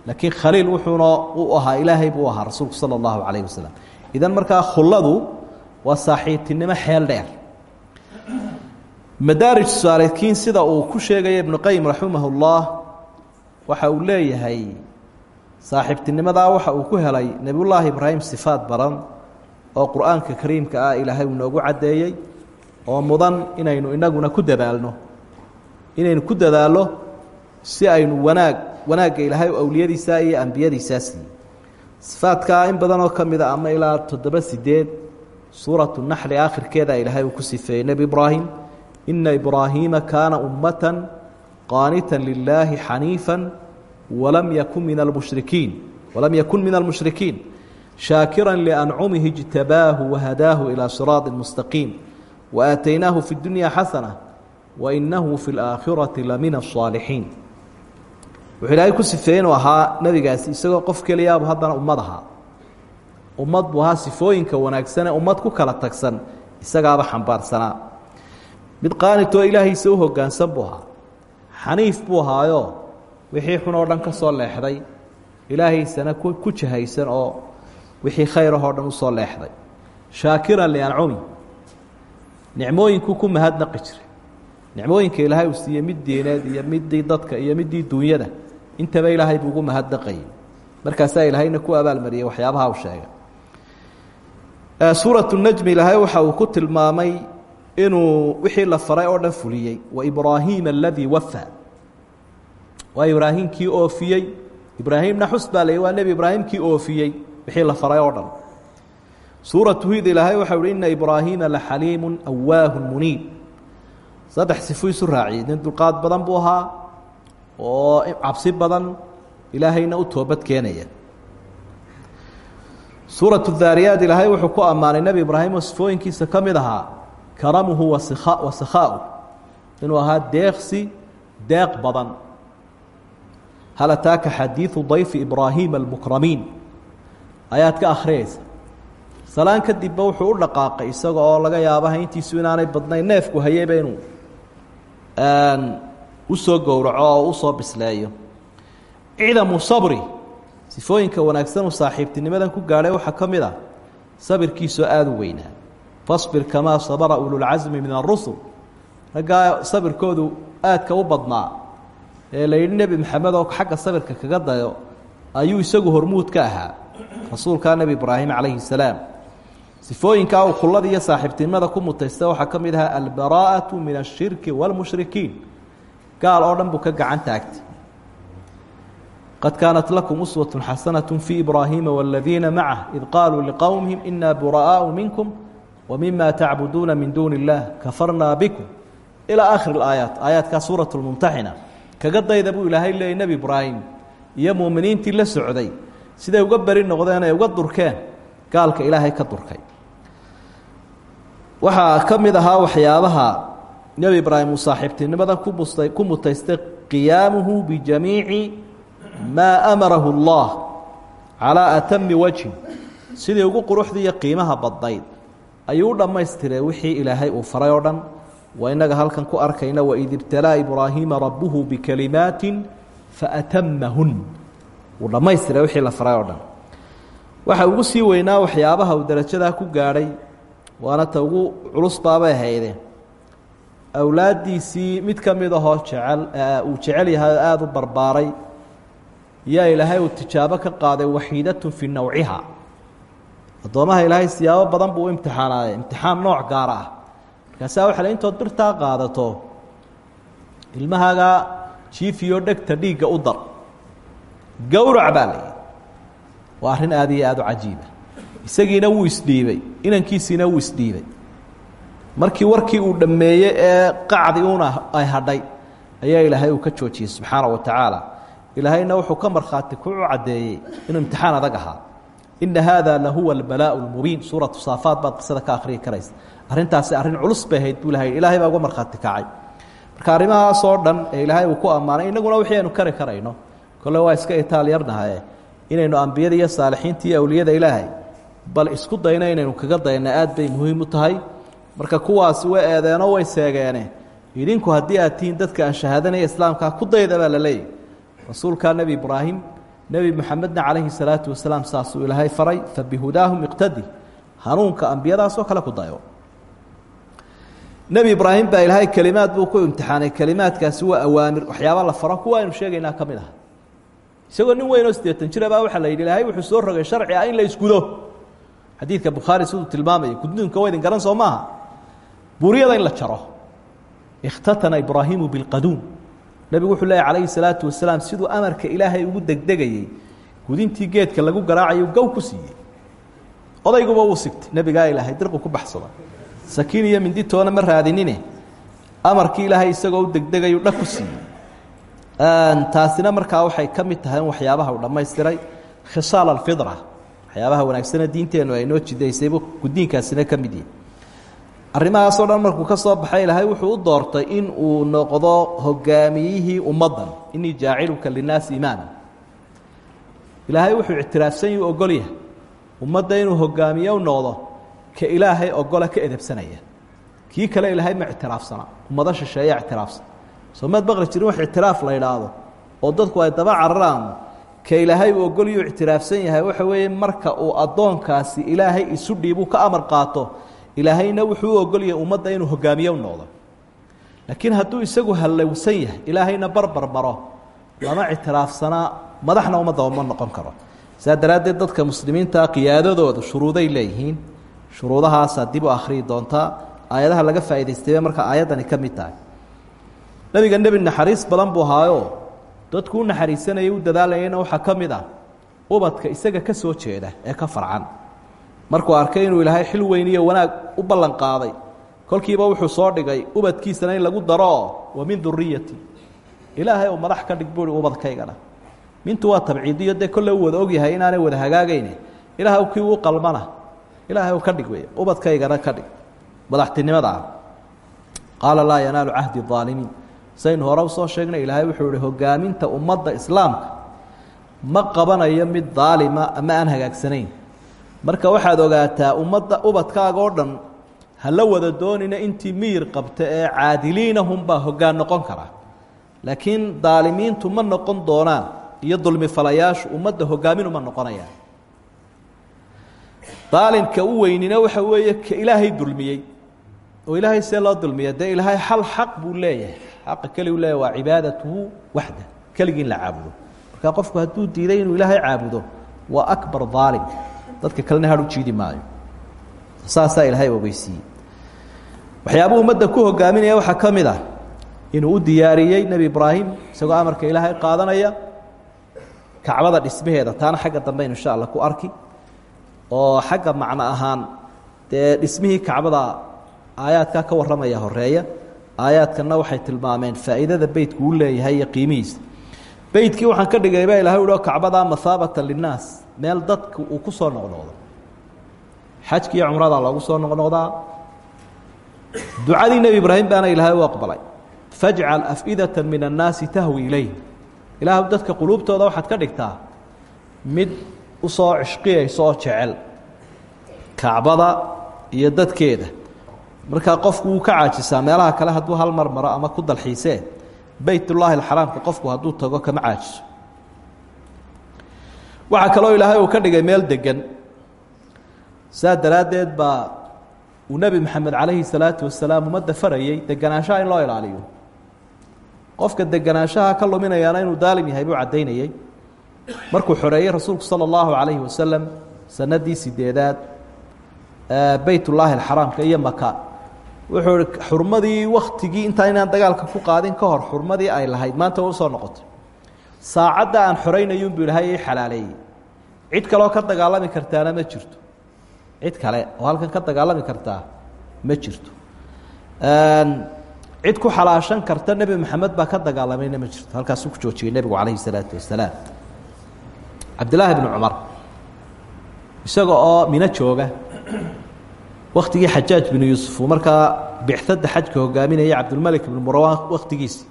laakiin khaliil wuxuuna u ahaa ilaahay buu ahaa rasuulku sala allahu calayh wasalam idan markaa khulladu waa saaxiibtinimo xeel dheer. Madaarij saalikiin sida uu ku sheegaya ibnu qayim raximah waxa uu leeyahay saaxiibtinimadaa waxa uu ku helay nebiyullaahi ibraahim sifaad badan oo qur'aanka kariimka ah ilaahay uu noogu caddeeyey oo mudan inaynu inaguna ku dadaalno. Inaynu ku dadaallo si aynu wanaag wanaagga ilaahay oo awliyadiisaa iyo ambiyadiisaa siiyey sifaadkaa in badanoo ka mida ah ama ilaa toddoba sideed suuratu naxli aakhirkeeda ilaahay uu ku sifeeyey nebi ibraahim ina ibraahiima kaana ummatan qaanitan lilaahi xaniifan walam yakun min almushrikiin walam yakun min almushrikiin shaakira liancumihi ijtabaahu wahadaahu ilaa siraadi mustaqiim waaataynaahu fi dunya xasana wainahu fi اlaakhirati lamina asaalixiin wuxuu ilaahay ku sifeeyey inuu ahaa nebigaasi isagoo qof keliyaabu haddana ummad ahaa. Ummad buu ahaa sifooyinka wanaagsane ummad ku kala tagsan isagaaba xambaarsanaa mid qaanitoo ilaahiisa u hoggaansan buu ahaa. Xaniif buu ahaayo wixii xun oo dhan ka soo leexday. Ilaahaysana ku jahaysan oo wixii khayrahoo dhan u soo leexday. Shaakiran liancumi. Nicmooyinkuu ku mahadnaqi jiray. Nicmooyinka ilaahay uu siiyey mid diineed iyo midii dadka iyo midii duunyada intaba ilaahay buu ugu mahadnaqayay markaasaa ilaahayna ku abaalmariyey waxyaabaha u sheegay suuratu najmi ilaahay waxa uu ku tilmaamay inuu wixii la faray oo dhan fuliyey. Waibraahiima aladii wafa waa ibraahimkii oofiyey. Ibraahimna xus baa la waa nebi ibraahimkii oofiyey wixii la faray oo dhan. Suuratu hud ilaahay waxau uhi ina ibraahiima laxaliimu awaahu muniib. Saddex sifu isu raaciyey nin badan buu ahaa oo cabsi badan ilaahayna u toobad keenaya. Suuratu daariyaat ilaahay wuxuu ku ammaanay nebi ibraahim oo sifooyinkiisa ka mid ahaa karamuhu wasikha wasakhaau inuu ahaa deeqsi deeq badan. Hal ataaka xadiidu dayfi ibraahiima almukramiin ayaad ka akhriyaysa salaan kadibba wuxuu u dhaqaaqay isaga oo laga yaaba hayntiisu inaanay badnayn neefku hayeyba inuu u soo gowraco oo u soo bisleeyo. Cidamu sabri sifooyinka wanaagsan uu saaxiibtinimadan ku gaadhay waxaa ka mid ah sabirkiisoo u weynaa. Fasbir kamaa sabara ululcasmi min arusul raggaa sabirkoodu aadka u badnaa. Ee la yidhi nebi maxamed oo xagga sabirka kaga dayo ayuu isagu hormuud ka ahaa. Rasuulkaa nebi ibraahim calayhi salaam. Sifooyinkaa uu kullada iyo saaxiibtinimada ku mutaysta waxaa ka mid ahaa albaraa'atu min ashirki wاlmushrikiin gaal oo dhan buu ka gacan taagtay qad kaanat lakum uswaة xasanaة fii ibraahiima wاladiina macah id qaaluu liqowmihim ina bura'aaءu minkum wmima tacbuduuna min duuni اllah kafarnaa bikum ilaa aakhir اaayaat aayaadkaa suuraة اlmumtaxina kaga dayda buu ilaahay leeyay nebi ibraahim iyo muuminiintii la socday siday uga beri noqdeen ay uga durkeen gaalka ilaahay ka durkay waxaa ka mid ahaa waxyaabaha nebi ibraahim uu saaxiibtinimadan ku mustay ku mutaystay qiyaamuhu bijamiici maa amarahu اllah calaa atami wajhin. Sidii ugu quruxda iyo qiimaha badnayd. Ayuu u dhammaystiray wixii ilaahay uu faray oo dhan. Waa inaga halkan ku arkayna waid ibtalaa ibraahiima rabuhu bikalimaatin faatamahun wuu dhammaystiray wixii la faray oo dhan. Waxa ugu sii weynaa waxyaabaha uu darajadaa ku gaadhay waana ta ugu culus baabay haydeen awlaaddiisii mid ka mid ahoo jecel uu jecel yahay oo u barbaaray yaa ilaahay uu tijaabo ka qaaday waxiidatun fii nawciha. Addoomaha ilaahay siyaabo badan buu u imtixaan nooc gaara ah. Markaasaa waxa le intood birtaa qaadato ilmahaaga jiifiyo dhegta dhiigga u dar. Gowrac baa la yidhi. Waa arrin aada iyo aada u cajiiba isagiina wuu isdhiibay inankiisiina wuu isdhiibay markii warkii uu dhammeeyey ee qacdi uuna ay hadhay ayaa ilaahay uu ka joojiyey subxaana wa tacaala. Ilaahayna wuxuu ka markhaati ku caddeeyey inuu imtixaan adag ahaa. Ina haada lahuwa albalaء اlmubiin suuratu saafaat baad qisada ka akhriyi karaysa. Arrintaasi arrin culus bay ahayd buu ilahay ilahay baa uga markhaati kacay marka arrimahaasoo dhan ee ilaahay uu ku ammaanay innaguna wixii aynu kari karayno kole waa iska itaal yarnahaye inaynu ambiyada iyo saalixiinta iyo awliyada ilaahay bal isku dayno inaynu kaga dayna aad bay muhiim u tahay marka kuwaasi way eedeenoo way seegeene. Idinku haddii aad tihiin dadka aan shahaadanaya islaamkaa ku dayda la leeyahy rasuulkaa nebi ibraahim nebi moxamedna calayhi salaatu wasalaam saasuu ilaahay faray fabihudaahum iqtadi. Hanuunka ambiyadaasoo kale ku dayo nebi ibraahim baa ilaahay kelimaad buu ku imtixaanay. Kelimaadkaasi waa awaamir. Waxyaaba la faro kuwa aynu sheegaynaa ka mid ah. Isagoo nin weyn oo siddeetan jira baa waxaa la yidhi ilaahay wuxuu soo rogay sharci ah in la isgudo. Xadiidka bukhaari siduu tilmaamaya gudniinka waa idin garan soo maaha buuriyada in la jaro. Ikhtatana ibraahimu bilqaduum nebigu wuxuu leeyahy calayhi salaatu wasalaam siduu amarka ilaahay ugu degdegayey gudintii geedka lagu garaacayo gow ku siiyey. Odayguba wuu sigtay nebigaa ilaahay dirqu ku baxsada. Sakiin iyo minditoona ma raadinine. Amarkii ilaahay isagoo u degdegayu dhag ku siiyey. Taasina markaa waxay ka mid tahay waxyaabaha uu dhammaystiray. Khisaal alfidra waxyaabaha wanaagsane diinteennu ay noo jidaysaybu guddiinkaasina ka mid yihi arrimahaasoo dhan markuu ka soo baxay ilaahay wuxuu u doortay in uu noqdo hogaamiyihii ummaddan inii jaaciluka linnaasi imaama ilaahay wuxuu ictiraafsan yuu ogolyahay ummadda inuu hogaamiye u noqdo ka ilaahay ogola ka edabsanaya kii kale ilaahay ma ictiraafsana ummado shisheeya ictiraafsan. Soo maad baqri jirin wax ictiraaf la idhaahdo oo dadku ay daba cararaan ka ilaahay uu ogolyuu ictiraafsan yahay. Waxa weeye marka uu addoonkaasi ilaahay isu dhiibuu ka amar qaato ilaahayna wuxuu u ogolyahay ummadda inuu hogaamiye u noqdo. Laakiin hadduu isagu hallowsan yahay ilaahayna barbar maro lama ictiraafsanaa madaxna ummadda ma noqon karo. Saa daraaddeed dadka muslimiinta qiyaadadooda shuruuday leeyihiin. Shuruudahaasaa dib u akhriyi doontaa aayadaha laga faa'idaystayba marka aayaddani ka mid tahay. Nebiga nebi naxariis badan buu ahaayoo dadku u naxariisanayay u dadaalayayna waxaa ka mid ah. Ubadka isaga ka soo jeeda ee ka farcan markuu arkay inuu ilaahay xil weyn iyo wanaag u ballan qaaday. Kolkiiba wuxuu soo dhigay ubadkiisana in lagu daroo wa min duriyati ilaahay uu madax ka dhig ubadkaygana. Mintu waa tabciidiyo dee kolle u wada ogyahay inaanay wada hagaagayne. Ilaah kii uu qalmana ilaahay ka dhig ubadkaygana ka dhig. Madaxtinimada. Ah qaala laa yanaalu cahdi aalimiin. Saynu hore u soo sheegnay ilaahay wuxuu ihi hogaaminta ummadda islaamka ma qabanayo mid daalima ama aan hagaagsanayn marka waxaad ogaataa ummadda ubadkaaga oo dhan hala wada doonina intii miyir qabta ee caadiliinahunbaa hoggaan noqon kara. Laakiin daalimiintu ma noqon doonaan iyo dulmi falayaashu ummadda hogaaminuma noqonayaan. Daalimka u weynina waxa weeye ka ilaahay dulmiyey. Oo ilaahay see loo dulmiya dee ilaahay hal xaq buu leeyahay. Xaqa keligu leeyahy waa cibaadatuhu waxda keligii la caabudo. Marka qofku hadduu diiday inuu ilaahay caabudo waa akbar daalim dadka kalena har u jiidi maayo. Saasaa ilaahay ogeysiiyey waxyaabuu ummadda ku hogaaminaya waxaa ka mid ah inuu u diyaariyey nebi ibraahim isagoo amarka ilaahay qaadanaya kacbada dhismaheeda. Taana xagga dambeyn insha allah ku arki. Oo xagga macno ahaan dee dhismihii kacbada aayaadkaa ka warramaya horreeya aayaadkanna waxay tilmaameen faa'iidada beytku uu leeyahay iyo qiimihiisa. Beytkii waxaan ka dhigay baa ilahay uhi kacbadaa mahaabatan linnaas meel dadku uu ku soo noqnoqdo. Xajki iyo cumrada loogu soo noqnoqdaa. Ducadii nebi ibraahim baana ilaahay u aqbalay. Fajcal af'idata min annaasi tahwi ilayh. Ilaahu dadka quluubtooda waxaad ka dhigtaa mid u soo cishqiyaysa oo jecel. Kacbada iyo dadkeeda. Markaa qofku wuu ka caajisaa meelaha kale hadduu hal mar maro ama ku dalxiisee beytullaahi alxaraamka qofku hadduu tago kama caajiso waxaa kaloo ilaahay uu ka dhigay meel degan saa daraaddeed baa uu nebi maxamed calayhi salaatu wasalaam ummadda farayey deganaanshaha in loo ilaaliyo. Qofka deganaanshaha ka luminayaana inuu daalim yahay buu caddaynayey markuu xoreeyey rasuulku sala allahu calayhi wasalam sanadii sideedaad beytullaahi alxaraamka iyo maka wuxuu xurmadii waktigii intaa inaan dagaalka ku qaadin ka hor xurmadii ay lahayd maanta way u soo noqotay saacadda aan xoreynayunbu ilahay i cid kaleoo ka dagaalami kartaana ma jirto. Cid kale oo halkan ka dagaalami kartaa ma jirto. Cid ku xalaashan karta nebi maxamed baa ka dagaalamayna ma jirto. Halkaasuu ku joojiyey nebigu calayhi salaatu wasalaam cabdillaahi bnu cumar isaga oo mino jooga waktigii xajaaj binu yuusuf uu markaa bicadda xajka hogaaminayay cabdulmalik ibnu murawaan waktigiisi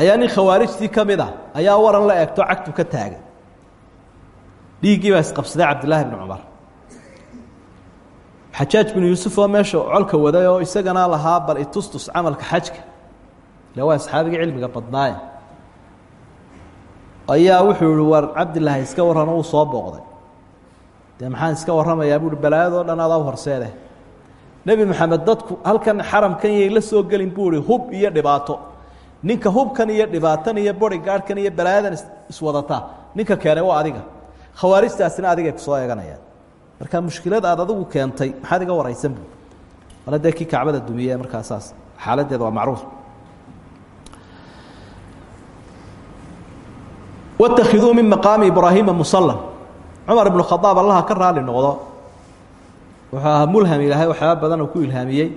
ayaa nin khawaarijtii ka mid ah ayaa waran la eegto cagtu ka taagay. Dhiiggii baa isqabsaday cabdillaahi bnu cumar. Xajaaj binu yuusuf oo meesha colka waday oo isagana lahaa bal itustus camalka xajka. Ile waa asxaabigii cilmiga badnaaye. Ayaa wuxuu war cabdilaahi iska warrano uu soo booqday. Dee iska warramayaa buuhi balaayadoo dhan horseede nebi maxamed dadku halkan xaramkan yay la soo gelin buu hub iyo dhibaato ninka hubkan iyo dhibaatan iyo bori gaadhkan iyo balaayadan iswadataa ninka keenay waa adiga. Khawaarijtaasina adigay ku soo eeganayaan. Marka mushkilad aad adigu keentay maxaad iga waraysan bu male dee kii kacbada dumiye markaa saas. Xaaladeeda waa macruuf. Watakiduu min maqaami ibraahiima musala cumar ibnu khadaab allaha ka raali noqdo. Wuxuu ahaa mulham ilaahay waxyaaba badan oo ku ilhaamiyey.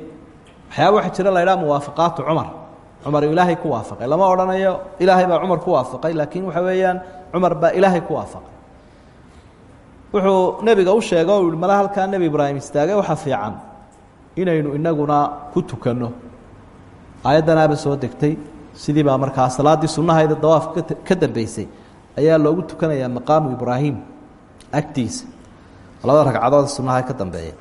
Waxyaaba waxa jira la ydhaha muwaafaqaatu cumar cumar ilaahay ku waafaqay. Lama odhanayo ilaahay baa cumar ku waafaqay laakiin waxa weeyaan cumar baa ilaahay ku waafaqay. Wuxuu nebiga u yihi mala halkaa nebi ibraahim istaagay? Waxa fiican inaynu inaguna ku tukanno. Aayaddanaaba soo degtay. Sidii baa markaa salaaddii sunnahayda dawaafka ka dambeysay ayaa loogu tukanayaa maqaamu ibraahim agtiisa. Labada ragcadood sunnaha ka dambeeya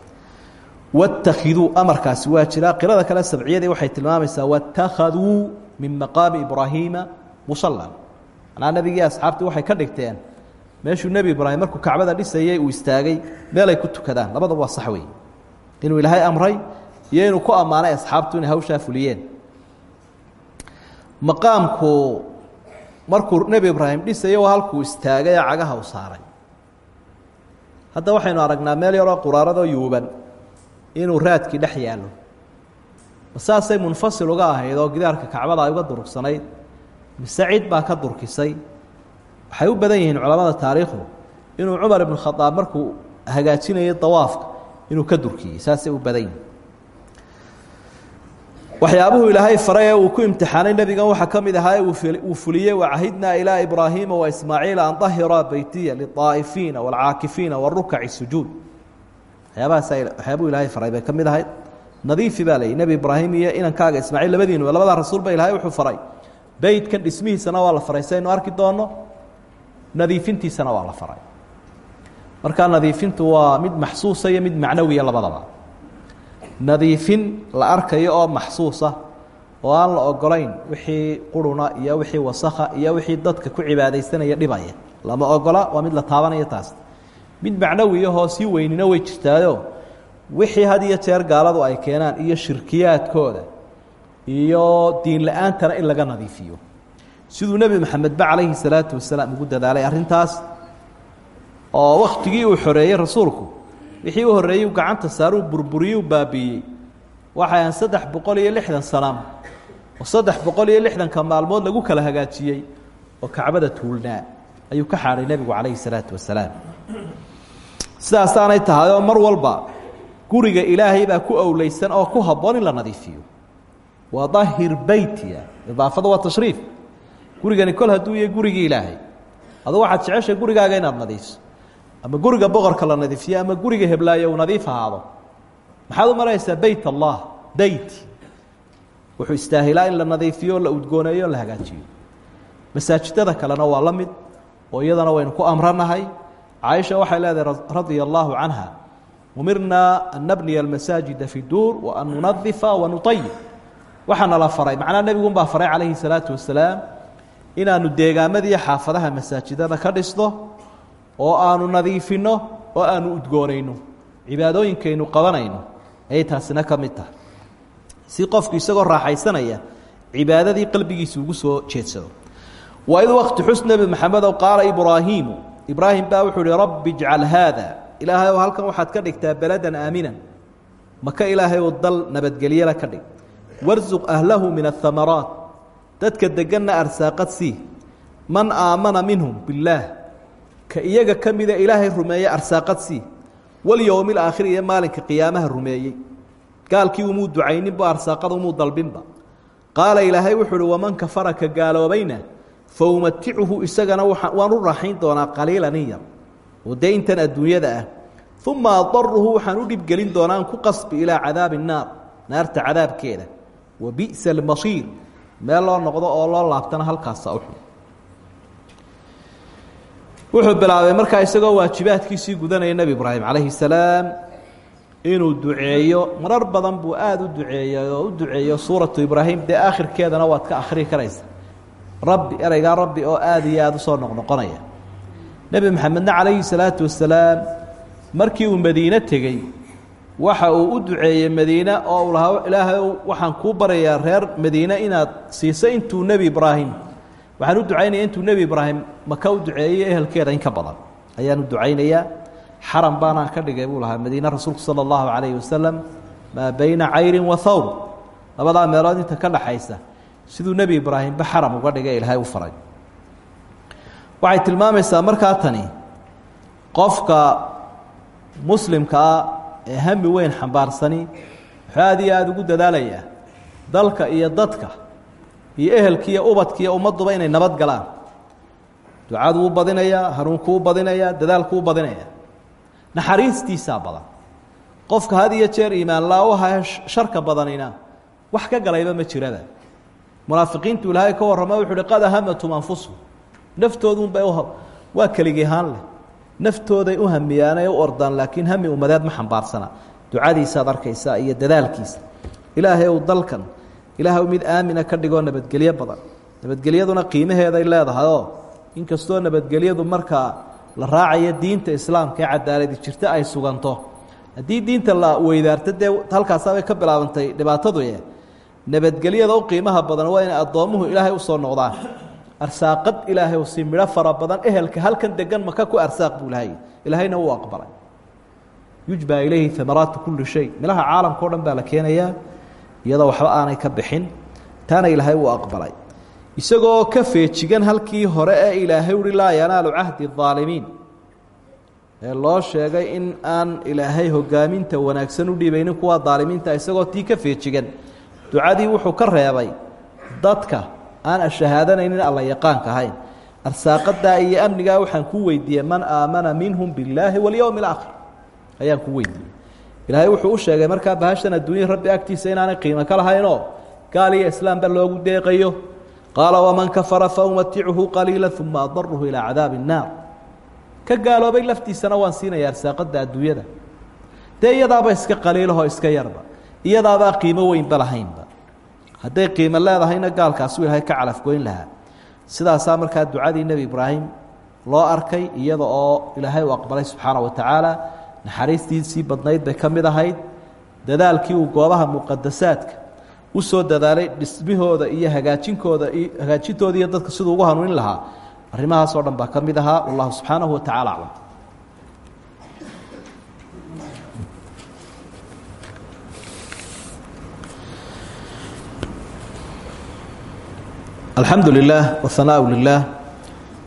watakiduu amarkaasi waa jiraa qirada kale waxay tilmaamaysaa watakhaduu min maqaami ibraahiima musalan manaa nebigii asxaabtii waxay ka dhigteen meeshuu nebi ibraahim markuu kacbada dhisayey uu istaagay meelay ku tukadaan labadaba waa sax wey ilaahay amray iyo ku ammaanay asxaabtu inay hawshaa fuliyeen maqaamku markuu nebi ibraahim dhisayey waa halkuu istaagay cagaha u saaray hadda waxaynu aragnaa meel yaroo quraaradoo yuuban inuu raadkii dhex yaallo. Saasay munfasil uga ahayd oo gidaarka kacbada ay uga durugsanayd mise baa ka durkisay? Waxay u badan yihiin culamada taariikhdu inuu cumar ibnu khadaab markuu hagaajinayay dawaafka inuu ka durkiyey saasay u badan yihiin waxyaabuhu ilaahay faray uu ku imtixaanay nebigan waxaa ka mid ahaa uu fuliyey wacahidnaa ilaa ibraahiima waismaaciila an dahira beytiya liطaa'ifiina wاlcaakifiina warukaci sujuud waxyaabahaas waxyaabuhu ilaahay faray bay ka mid ahayd. Nadiifi baa layihi nebi ibraahim iyo inankaaga ismaaciil labadiinuba labadaa rasuulba ilaahay wuxuu faray. Beytkan dhismihiisana waa la faray saynu arki doonno nadiifintiisana waa la faray. Markaa nadiifintu waa mid maxsuusa iyo mid macnawiya labadaba. Nadiifin la arkayo oo maxsuusa oo aan la ogolayn wixii quruna iyo wixii wasakha iyo wixii dadka ku cibaadaysanaya dhibaya. Lama ogola waa mid la taabanayo taas mid macnawiyahoo sii weynina way jirtaayo wixii had iyo jeer gaaladu ay keenaan iyo shirkiyaadkooda iyo diin la'aantana in laga nadiifiyo. Siduu nebi maxamedba calayhi salaatu wasalaam ugu dadaalay arrintaas oo wakhtigii uu xoreeyey rasuulku wixii u horreeyey gacanta saaruu burburiyuu baabiiyey. Waxay ahan saddex boqol iyo lixdan sanaam oo saddex boqol iyo lixdanka maalmood lagu kala hagaajiyey oo kacbada tuulnaa ayuu ka xaadhay nebigu calayhi salaatu wasalaam sidaasaanay tahay oo mar walba guriga ilaahay baa ku owleysan oo ku habboon in la nadiifiyo. Wadahir beytiya idaafada waa tashriif. Gurigani kol hadduu yahay gurigii ilaahay. Adu waxaad jeceshay gurigaaga inaad nadiifso ama guriga boqorka la nadiifiyo ama guriga heblaayo uu nadiif ahaado. Maxaad u malaysaa beyt allah beyt wuxuu istaahilaa in la nadiifiyo o la udgooneeyo o la hagaajiyo. Masaajidada kalena waa la mid. Oo iyadana waynu ku amranahay caaisha waxay leedahay radia allaahu canha umirnaa an nabniya almasaajida fi duur wa an nunadifa wa nuayib waxaana la faray macnaa nebigun baa faray calayhi salaatu wasalaam inaanu deegaamadiiyo xaafadaha masaajidada ka dhisno oo aanu nadiifinno oo aanu udgoonayno cibaadooyinkaynu qabanayno. Ayay taasina ka mid tahay. Si qofku isagoo raaxaysanaya cibaadadii qalbigiisa ugu soo jeedsado. Waid wakti xus nebi maxamedow qaala ibraahiimu ibraahim baa wuxuu ihi rabbi ijcal haada. Ilaahay halkan waxaad ka dhigtaa beladan aaminan. Maka ilaahay ou dal nabadgelyala ka dhig. Warsuq ahlahu min ahamaraat dadka deganna arsaaqad sii. Man aamana minhum billaah. Ka iyaga ka mida ilaahay rumeeye arsaaqad sii. Walyowmi alaakhiri iyo maalinka qiyaamaha rumeeyey. Gaalkii umuu ducayninba arsaaqada umuu dalbinba. Qaala ilaahay wuxuu uhi waman kafara ka gaaloobayna faumaticuhu isagana waan u raaxayn doonaa qaliila nin yar oo dee adduunyada ah. Uma adaruhu waxaan u dhibgelin doonaan ku qasbi ilaa cadaabi naar naarta cadaabkeeda. Wa bi'sa almasiir meel loo noqdo oo loo laabtana halkaasa uxun wuxuu bilaabay markaa isagoo waajibaadkiisii gudanaya nebi ibraahim calayhi salaam inuu duceeyo marar badan buu aada u duceeyay oo u duceeyo suuratu ibraahim dee aakhirkeedana waad ka akhrii karaysa rabbi ereygaa rabbi oo aada iyo aada u soo noqnoqonaya nebi maxamedna calayhi salaatu wasalaam markii uu madiine tegey waxa uu u duceeyey madiine oo uu lahaa ilaahay waxaan kuu barayaa reer madiine inaad siiso intuu nebi ibraahim. Waxaan u ducaynaya intuu nebi ibraahim maka u duceeyey ehelkeeda in ka badan. Ayaan u ducaynayaa xaram baanaan ka dhigay buu lahaa madiine rasuulku sala allahu calayhi wasalam maa bayna cayrin wa thawr labadaa meelood inta ka dhaxaysa siduu nebi ibraahimba xaram uga dhigay ilaahay u faray. Waxay tilmaamaysaa markaa tani qofka muslimkaa ee hami weyn xambaarsani wuxuu aada iyo aada ugu dadaalayaa dalka iyo dadka iyo ehelki iyo ubadki iyo ummadduba inay nabad galaan. Ducadu u badinayaa hanuunkuu badinayaa dadaalkuu badinaya. Naxariistiisaa badan. Qofka had iyo jeer iimaan laa-uha sharka badanina wax ka galayba ma jirada munaafiqiintu ilaahay ka warrama wuxu uhi qad ahamatum anfusuhum naftoodunbay waa keligihaan leh. Naftooday u hamiyaan ee u ordaan laakiin hami ummadeed ma xambaarsana. Ducadiisaad arkaysaa iyo dadaalkiisa. Ilaahay ou dalkan. Ilaahay mid aamina ka dhigoo nabadgelyo badan. Nabadgelyaduna qiimaheeday leedahayoo inkastoo nabadgelyadu markaa la raacayo diinta islaamka ee cadaaladi jirta ay suganto. Haddii diinta la weydaarto dee halkaasaabay ka bilaabantay dhibaatadu nabadgelyada u qiimaha badan waa inay addoommuhu ilaahay u soo noqdaan. Arsaaqad ilaahay sii midho fara badan ehelka halkan degan maka ku arsaaq buu ilaahayna wuu aqbalay. Yujbaa ilayhi amaraatu kulli shay. Milaha caalamka o dhan baa la keenayaa iyadoo waxba aanay ka bixin. Taana ilaahay wuu aqbalay. Isagoo ka feejigan halkii hore ee ilaahay uhi laa yanaalu cahdi aalimiin ee loo sheegay in aan ilaahay hogaaminta wanaagsan u dhibaynin kuwa aalimiinta isagoo tii ka feejigan ducadii wuxuu ka reebay dadka aan ashahaadanaynin alla yaqaanka ahayn. Arsaaqadaa iyo amnigaa waxaan ku weydiiyey man aamana minhum billaahi walyowmi alaakhir ayaan ku weydiiyey. Ilaahay wuxuu u sheegay markaa bahashan adduunyada rabbi agtiisa inaanay qiimo ka lahaynoo gaal iyo islaamba loogu deeqayo. Qaala waman kafara faumatichu qaliila uma adaruhu ilaa cadaabi الnaar ka gaaloobay laftiisana waan siinaya arsaaqada adduunyada. Dee iyadaaba iska qaliilahoo iska yarba iyadaabaa qiimo weynba lahaynba. Hadday qiimo leedahayna gaalkaasu ilaahay ka calafgoyn lahaa. Sidaasaa markaa ducadii nebi ibraahim loo arkay iyada oo ilaahay uu aqbalay subxaana wa tacaala naxariistiisii badnayd bay ka mid ahayd dadaalkii uu goobaha muqadasaadka u soo dadaalay dhismihooda iyo hagaajinkooda hagaajintooda iyo dadka siduu ugu hanuunin lahaa arrimahaas oo dhan baa ka mid ahaa. Wallahu subxaanahu wa tacala aclam alxamdu lilah wahanaau lilah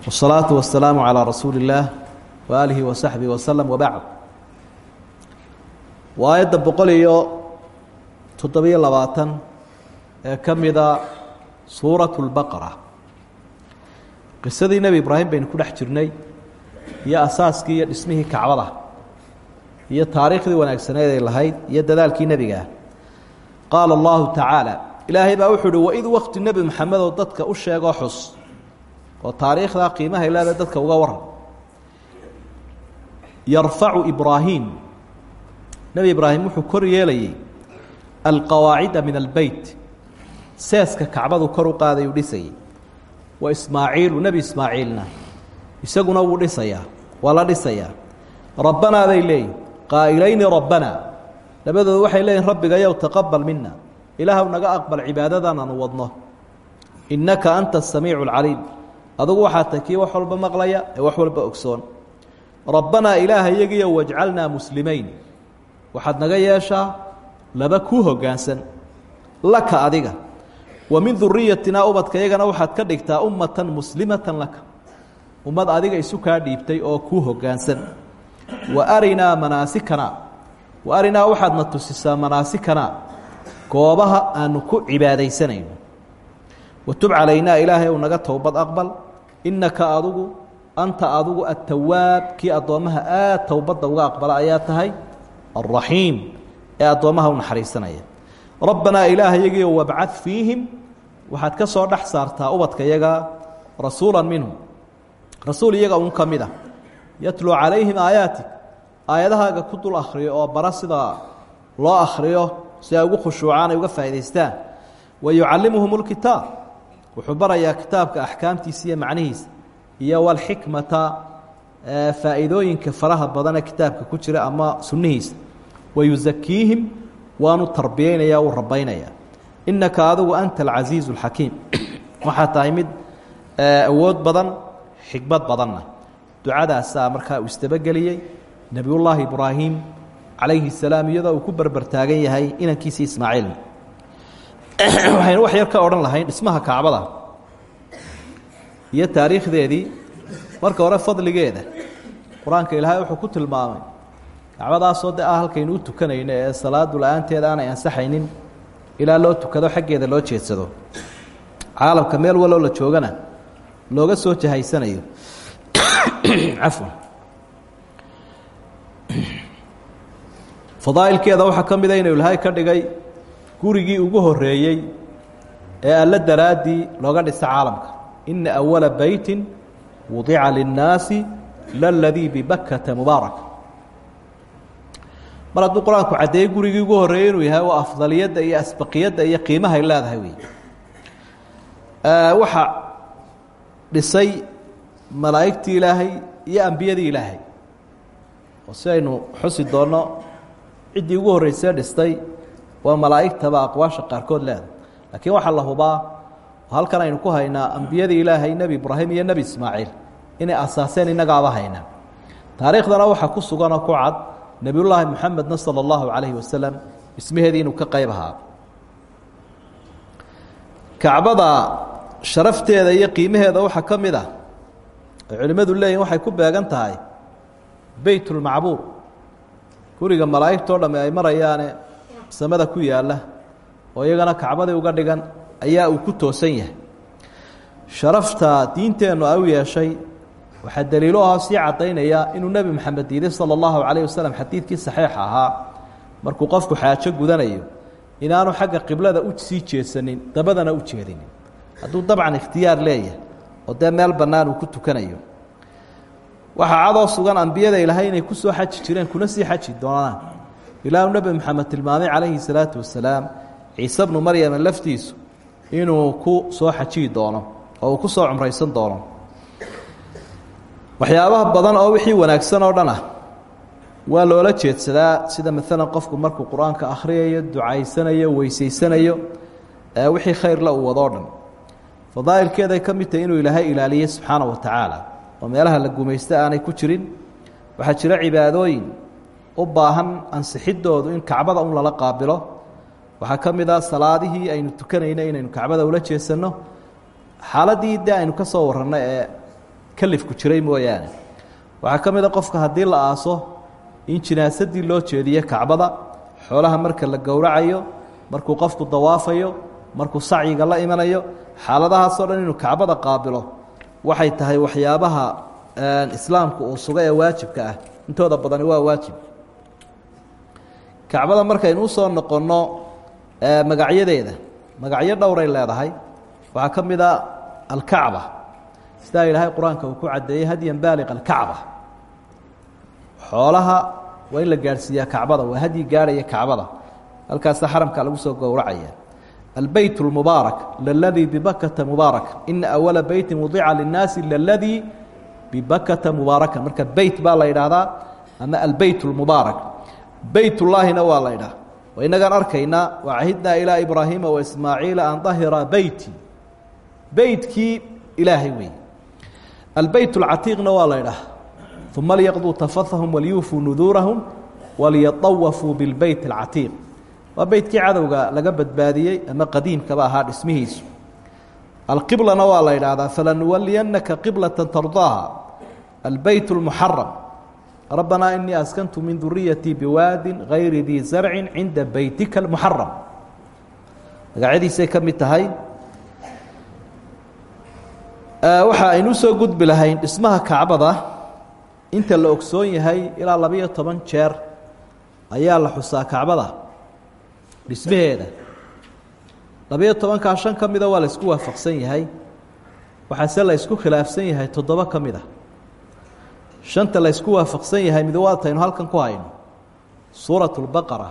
wsalaatu wasalaamu calaa rasuuli illaah waaalihi wasaxbihi wasalam wabacd waa aayadda boqol iyo toddobiyo labaatan ee ka mida suuratu lbaqara qisadii nebi ibraahim baynu ku dhex jirnay iyo asaaskii iyo dhismihii kacbada iyo taariikhdii wanaagsaneed ay lahayd iyo dadaalkii nebiga. Qaala allahu tacaala ilaahay baa wuxuu uhi waid wakti nebi maxamedoo dadka u sheegoo xus oo taariikhdaa qiimahay leedahay dadka uga waran. Yarfacu ibraahim. Nebi ibraahim wuxuu kor yeelayey alqawaacida min albeyt seeska kacbadu kor u qaaday uu dhisayey wa ismaaciilu nebi ismaaciilna isaguna wuu dhisayaa waa la dhisayaa rabbanaa bay leeyihiin qaa'ilayni rabbanaa labadooda waxay leeyihiin rabbigayow taqabal ilaahw naga aqbal cibaadadan aanu wadno. Innaka anta asamiicu alcaliim adugu waxaa tahay kii wax walba maqlaya ee wax walba ogsoon. Rabbanaa ilaaha iyagiyo wajcalnaa muslimeyn waxaad naga yeeshaa laba kuu hoggaansan laka adiga. Wa min duriyatinaa ubadka iyagana waxaad ka dhigtaa ummatan muslimatan laka. Ummad adiga isu kaa dhiibtay oo kuu hoggaansan wa arinaa manaasikana. Wa arinaa waxaadna tusisaa manaasikana goobaha aanu ku cibaadaysanayno. Watub calaynaa ilaahay ou naga towbad aqbal. Innaka adugu anta adugu attawaab kii addoommaha aad towbadda uga aqbala ayaa tahay alraxiim ee addoommaha u naxariisanaya. Rabbanaa ilaahayagio wabcad fiihim waxaad ka soo dhex saartaa ubadka yaga rasuula minhum. Rasuul iyaga un ka mid a yatluu calayhim aayaatik aayadahaaga ku dul akhriyo oo bara sida loo akhriyo si ay ugu khushuucaan ay uga faa'idaystaan wa yucallimuhum lkitaab wuxuu barayaa kitaabka axkaamtiisa iyo macnihiisa. Iyo walxikmata faa'iidooyinka faraha badanee kitaabka ku jira ama sunnihiisa. Wa yusakiihim waanu tarbiyeynaya uu rabaynaya innaka adigu anta alcasiizu alxakiim waxaa tahay mid awood badan xikmad badanna. Ducadaasaa markaa uu isdabageliyey nebiyullaahi ibraahim calayhi salaam iyadoo uu ku berber taagan yahay inankiisii ismaaciilna waxaynu wax yar ka odhan lahayn dhismaha kacbada iyo taariikhdeedii. Marka hore fadligeeda. Qur'aanka ilaahay wuxuu ku tilmaamay kacbadaasoo de ah halkaynu u tukanayno ee salaadu la'aanteeda aanay ansaxaynin ilaa loo tukado xaggeeda loo jeedsado. Caalamka meel waloo la joogana looga soo jahaysanayo. Cafwan fadaa'ilkeeda waxaa ka mida inuu ilaahay ka dhigay gurigii ugu horeeyey ee alle daraaddii looga dhisa caalamka. Ina awala beytin wudica linnaasi laladii bibakata mubaarak. Mar hadduu qur'aanku caddeeyey gurigii ugu horreeyey inuu yahay waa afdaliyadda iyo asbaqiyadda iyo qiimahay leedahay wey waxaa dhisay malaa'igtii ilaahay iyo ambiyadii ilaahay. Oo si aynu xusi doonno ciddii ugu horreysee dhistay waa malaa'igtaba aqwaasha qaarkood leedahay laakiin waxaa la hubaa oo halkan aynu ku haynaa ambiyadii ilaahay nebi ibraahim iyo nebi ismaaciil inay asaaseen innagaaba haynaa taariikhdana waxaa ku sugan oo ku cad nebiyullaahi moxamedna sala allahu calayhi wasalam ismaheedii inuu ka qayb ahaa. Kacbada sharafteeda iyo qiimaheeda waxaa ka mid ah ay culimmadu leeyihiin waxay ku beegan tahay beytulmacbuur guriga malaa'igtao dhamme ay marayaane samada ku yaalla oo iyagana kacbadii uga dhigan ayaa uu ku toosan yahay. Sharafta diinteennu ay u yeeshay waxaa daliilo ahoo sii caddaynaya inuu nebi moxamed diiday sala allahu calayh wasalam xadiidkii saxiixa ahaa markuu qofku xaajo gudanayo inaanu xagga qiblada u sii jeedsanin dabadana u jeedinin. Hadduu dabcan ikhtiyaar leeyahay oo dee meel bannaan uu ku tukanayo waxaa cadoo sugan ambiyada ilaahay inay ku soo xaji jireen kuna sii xaji doonaan. Ilaahu nebi moxamed tilmaamay calayhi salaatu wasalaam ciise bnu maryama laftiisu inuu ku soo xajiyi doono oo ku soo cumraysan doono. Waxyaabaha badan oo wixii wanaagsan oo dhan ah waa loola jeedsadaa sida maalan qofku markuu qur'aanka akhriyayo ducaysanayo weysaysanayo wixii khayrla uu wadoo dhan. Fadaa'ilkeeday ka mid tahay inuu ilaahay ilaaliye subxaana wa tacaala oo meelaha la gumaysta aanay ku jirin waxaa jira cibaadooyin u baahan ansixidoodu in kacbada un lala qaabilo. Waxaa ka mid ah salaadihii aynu tukanayna inaynu kacbada ula jeesanno. Xaaladii dee aynu ka soo warranno ee kalifku jiray mooyaane. Waxaa ka a qofka haddii la aaso in jinaasadii loo jeediyo kacbada xoolaha marka la gowracayo markuu qofku dawaafayo markuu sacyiga la imanayo xaaladahaasoo dhan inuu kacbada qaabilo waxay tahay waxyaabaha islaamku uu suga ee waajibka ah. Intooda badani waa waajib. Kacbada markaynu u soo noqonno magacyadeeda magacyo dhowray leedahay waxaa ka mid a alkacba. Sidaa ilaahay qur'aanka uu ku caddeeyey hadyan baaliq alkacba. Xoolaha waa in la gaadhsiiyaa kacbada waa hadyi gaadhaya kacbada. Halkaasa xaramka lagu soo gowracaya albeyt اlmubaarak laladii bibakata mubaarak ina awala beyti wadica linnaasi laladii bibakata mubaaraka marka beyt baa la yidhaahdaa ama albeyt اlmubaarak beytullaahina waa la ydhaah oo innagaan arkaynaa wacahidnaa ilaa ibraahiima waismaaciila an dahira beyti beytkii ilaahay weeye albeyt اlcatiiqna waa la ydhaah uma lyaqduu tafathahum walyuufuu nuduurahum walyaطawafuu bilbeyt اlcatiiq waa beytkii cadowga laga badbaadiyey ama qadiimkaba ahaa dhismihiisu. Alqiblana waa la yidhaahdaa falanuwaliyanaka qiblata tardaaha albeyt اlmuxaram rabbanaa inii askantu min duriyatii biwaadin gayri dii zarci cinda beytika اlmuxaram magacyadiisay ka mid tahay waxa aynu soo gudbi lahayn dhismaha kacbada inta la ogsoon yahay ilaa labiyo toban jeer ayaa la xusaa kacbada dhismaheeda labiyo tobankaa shan ka mida waa la isku waafaqsan yahay. Waxaase la isku khilaafsan yahay toddoba ka mid a shanta la ysku waafaqsan yahay mid waataynu halkan ku hayno. Suurat lbaqara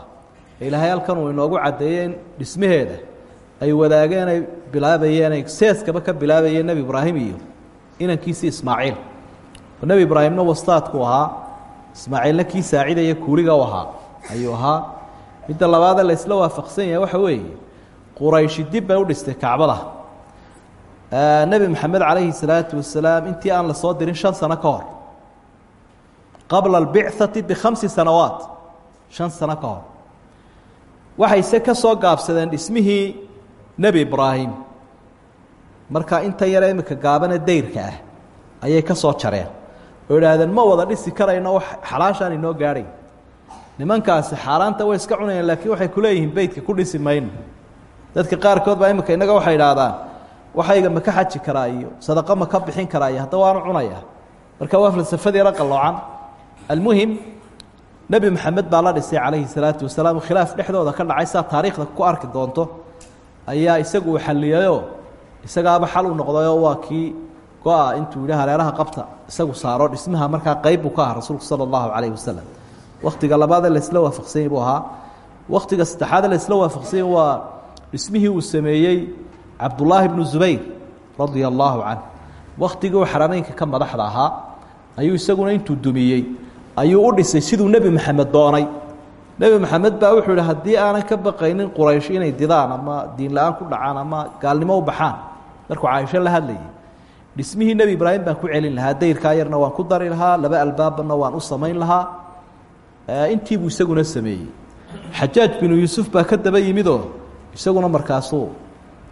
ilaahay halkan uu inoogu caddeeyeen dhismaheeda ay wadaageen ay bilaabayeen ay seeskaba ka bilaabayeen nebi ibraahim iyo inankiisii ismaaciil. Nebi ibraahimna wastaadku ahaa ismaaciilna kii saacidaya kuuliga u ahaa ayuu ahaa midda labaadee la isla waafaqsan yahay waxa weeye qurayshi dib bay u dhistay kacbada. Nebi maxamed calayhi salaatu wasalaam intii aan la soo dirin shan sano ka hor. Qabla albicati bikhamsi sanawaat. Shan sano ka hor. Waxayse ka soo gaabsadeen dhismihii nebi ibraahim. Marka inta yare iminka gaabane dayrka ah ayay ka soo jareen. Oo idhaahdeen ma wada dhisi karayno xalaashaan inoo gaadhay nimankaasi xaaraanta way iska cunayaan laakiin waxay ku leeyihiin beytka ku dhisi mayno dadka qaarkood baa iminka innaga waxay idhaahdaan waxayga ma ka xaji karaa iyo sadaqo ma ka bixin karaa iyo hadda waanu cunayaa marka waa falsafad yaro qalloocan almuhim nebi maxamed baa la dhisay calayhi salaatu wasalaam khilaaf dhexdooda ka dhacay saa taariikhda ku arki doonto ayaa isagu uu isagaaba xal u noqdayoo waa kii go-a intuu yidhi hareeraha qabta isagu saaro dhismaha markaa qeyb buu ka aha rasuulku sala allahu calayhi wasalam wakhtiga labaadee laysla waafaqsanyay buu ahaa. Wakhtiga saddexaadee laysla waafaqsanyay waa dhismihii uu sameeyey cabdullaahi bnu zubayr radia allaahu canh uu xarameynka ka madaxda ahaa ayuu isaguna intuu dumiyey ayuu u dhisay siduu nebi maxamed doonay. Nebi maxamed baa wuxuu ihi haddii aanan ka baqaynin quraysh inay didaan ama diin la'aan ku dhacaan ama gaalnimo u baxaan markuu caaisho la hadlayay. Dhismihii nebi ibraahim baan ku celin lahaa dayrkaa yarna waan ku dari lahaa laba albaabana waan u samayn lahaa intiibuu isaguna sameeyey. Xajaaj binu yuusuf baa ka daba yimidoo isaguna markaasuu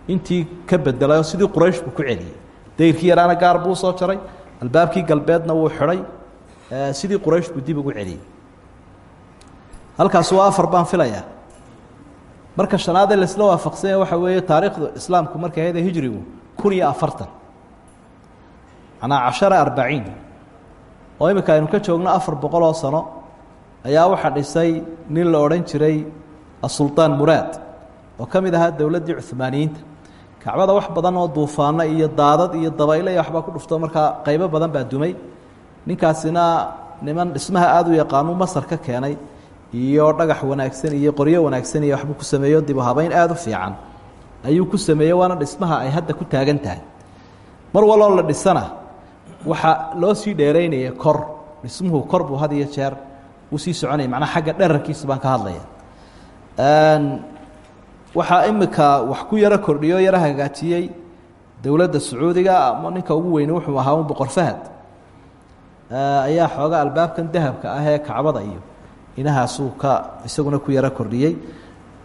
intii ka bedelayoo sidii quraysh buu ku celiyey. Dayrkii yaraana gaar buu soo jaray albaabkii galbeedna wuu xidhay sidii quraysh buu dib ugu celiyey. Halkaas waa afar baan filayaa. Marka shanaadee laisla waafaqsanya waxa weeye taariikhdu islaamku markay hayda hijrigu kun iyo afartan. Manaa cashara arbaciin. Oo iminka aynu ka joogno afar boqol oo sano ayaa waxaa dhisay nin la odhan jiray asulطaan muraad oo ka mid ahaa dowladdii cuhmaaniyiinta kacbada wax badan oo duufaano iyo daadad iyo dabayle iyo waxbaa ku dhufto markaa qaybo badan baa dumay. Ninkaasina niman dhismaha aada u yaqaanu masar ka keenay iyo dhagax wanaagsan iyo qoryo wanaagsan iyo waxbuu ku sameeyo dib u habeyn aada u fiican. Ayuu ku sameeyey waana dhismaha ay hadda ku taagan tahay. Mar waloo la dhisana waxaa loo sii dheeraynaya kor. Dhismuhu kor buu had iyo jeer uu sii soconaya macnaha xagga dherarkiisa baan ka hadlaya waxaa imika wax ku yaro kordhiyo yaro hagaajiyey dowladda sacuudiga ninka ugu weyne wuxuu ahaa un boqor fahad. Ayaa xooga albaabkan dahabka ah ee kacbada iyo inahaasuu ka isaguna ku yaro kordhiyey.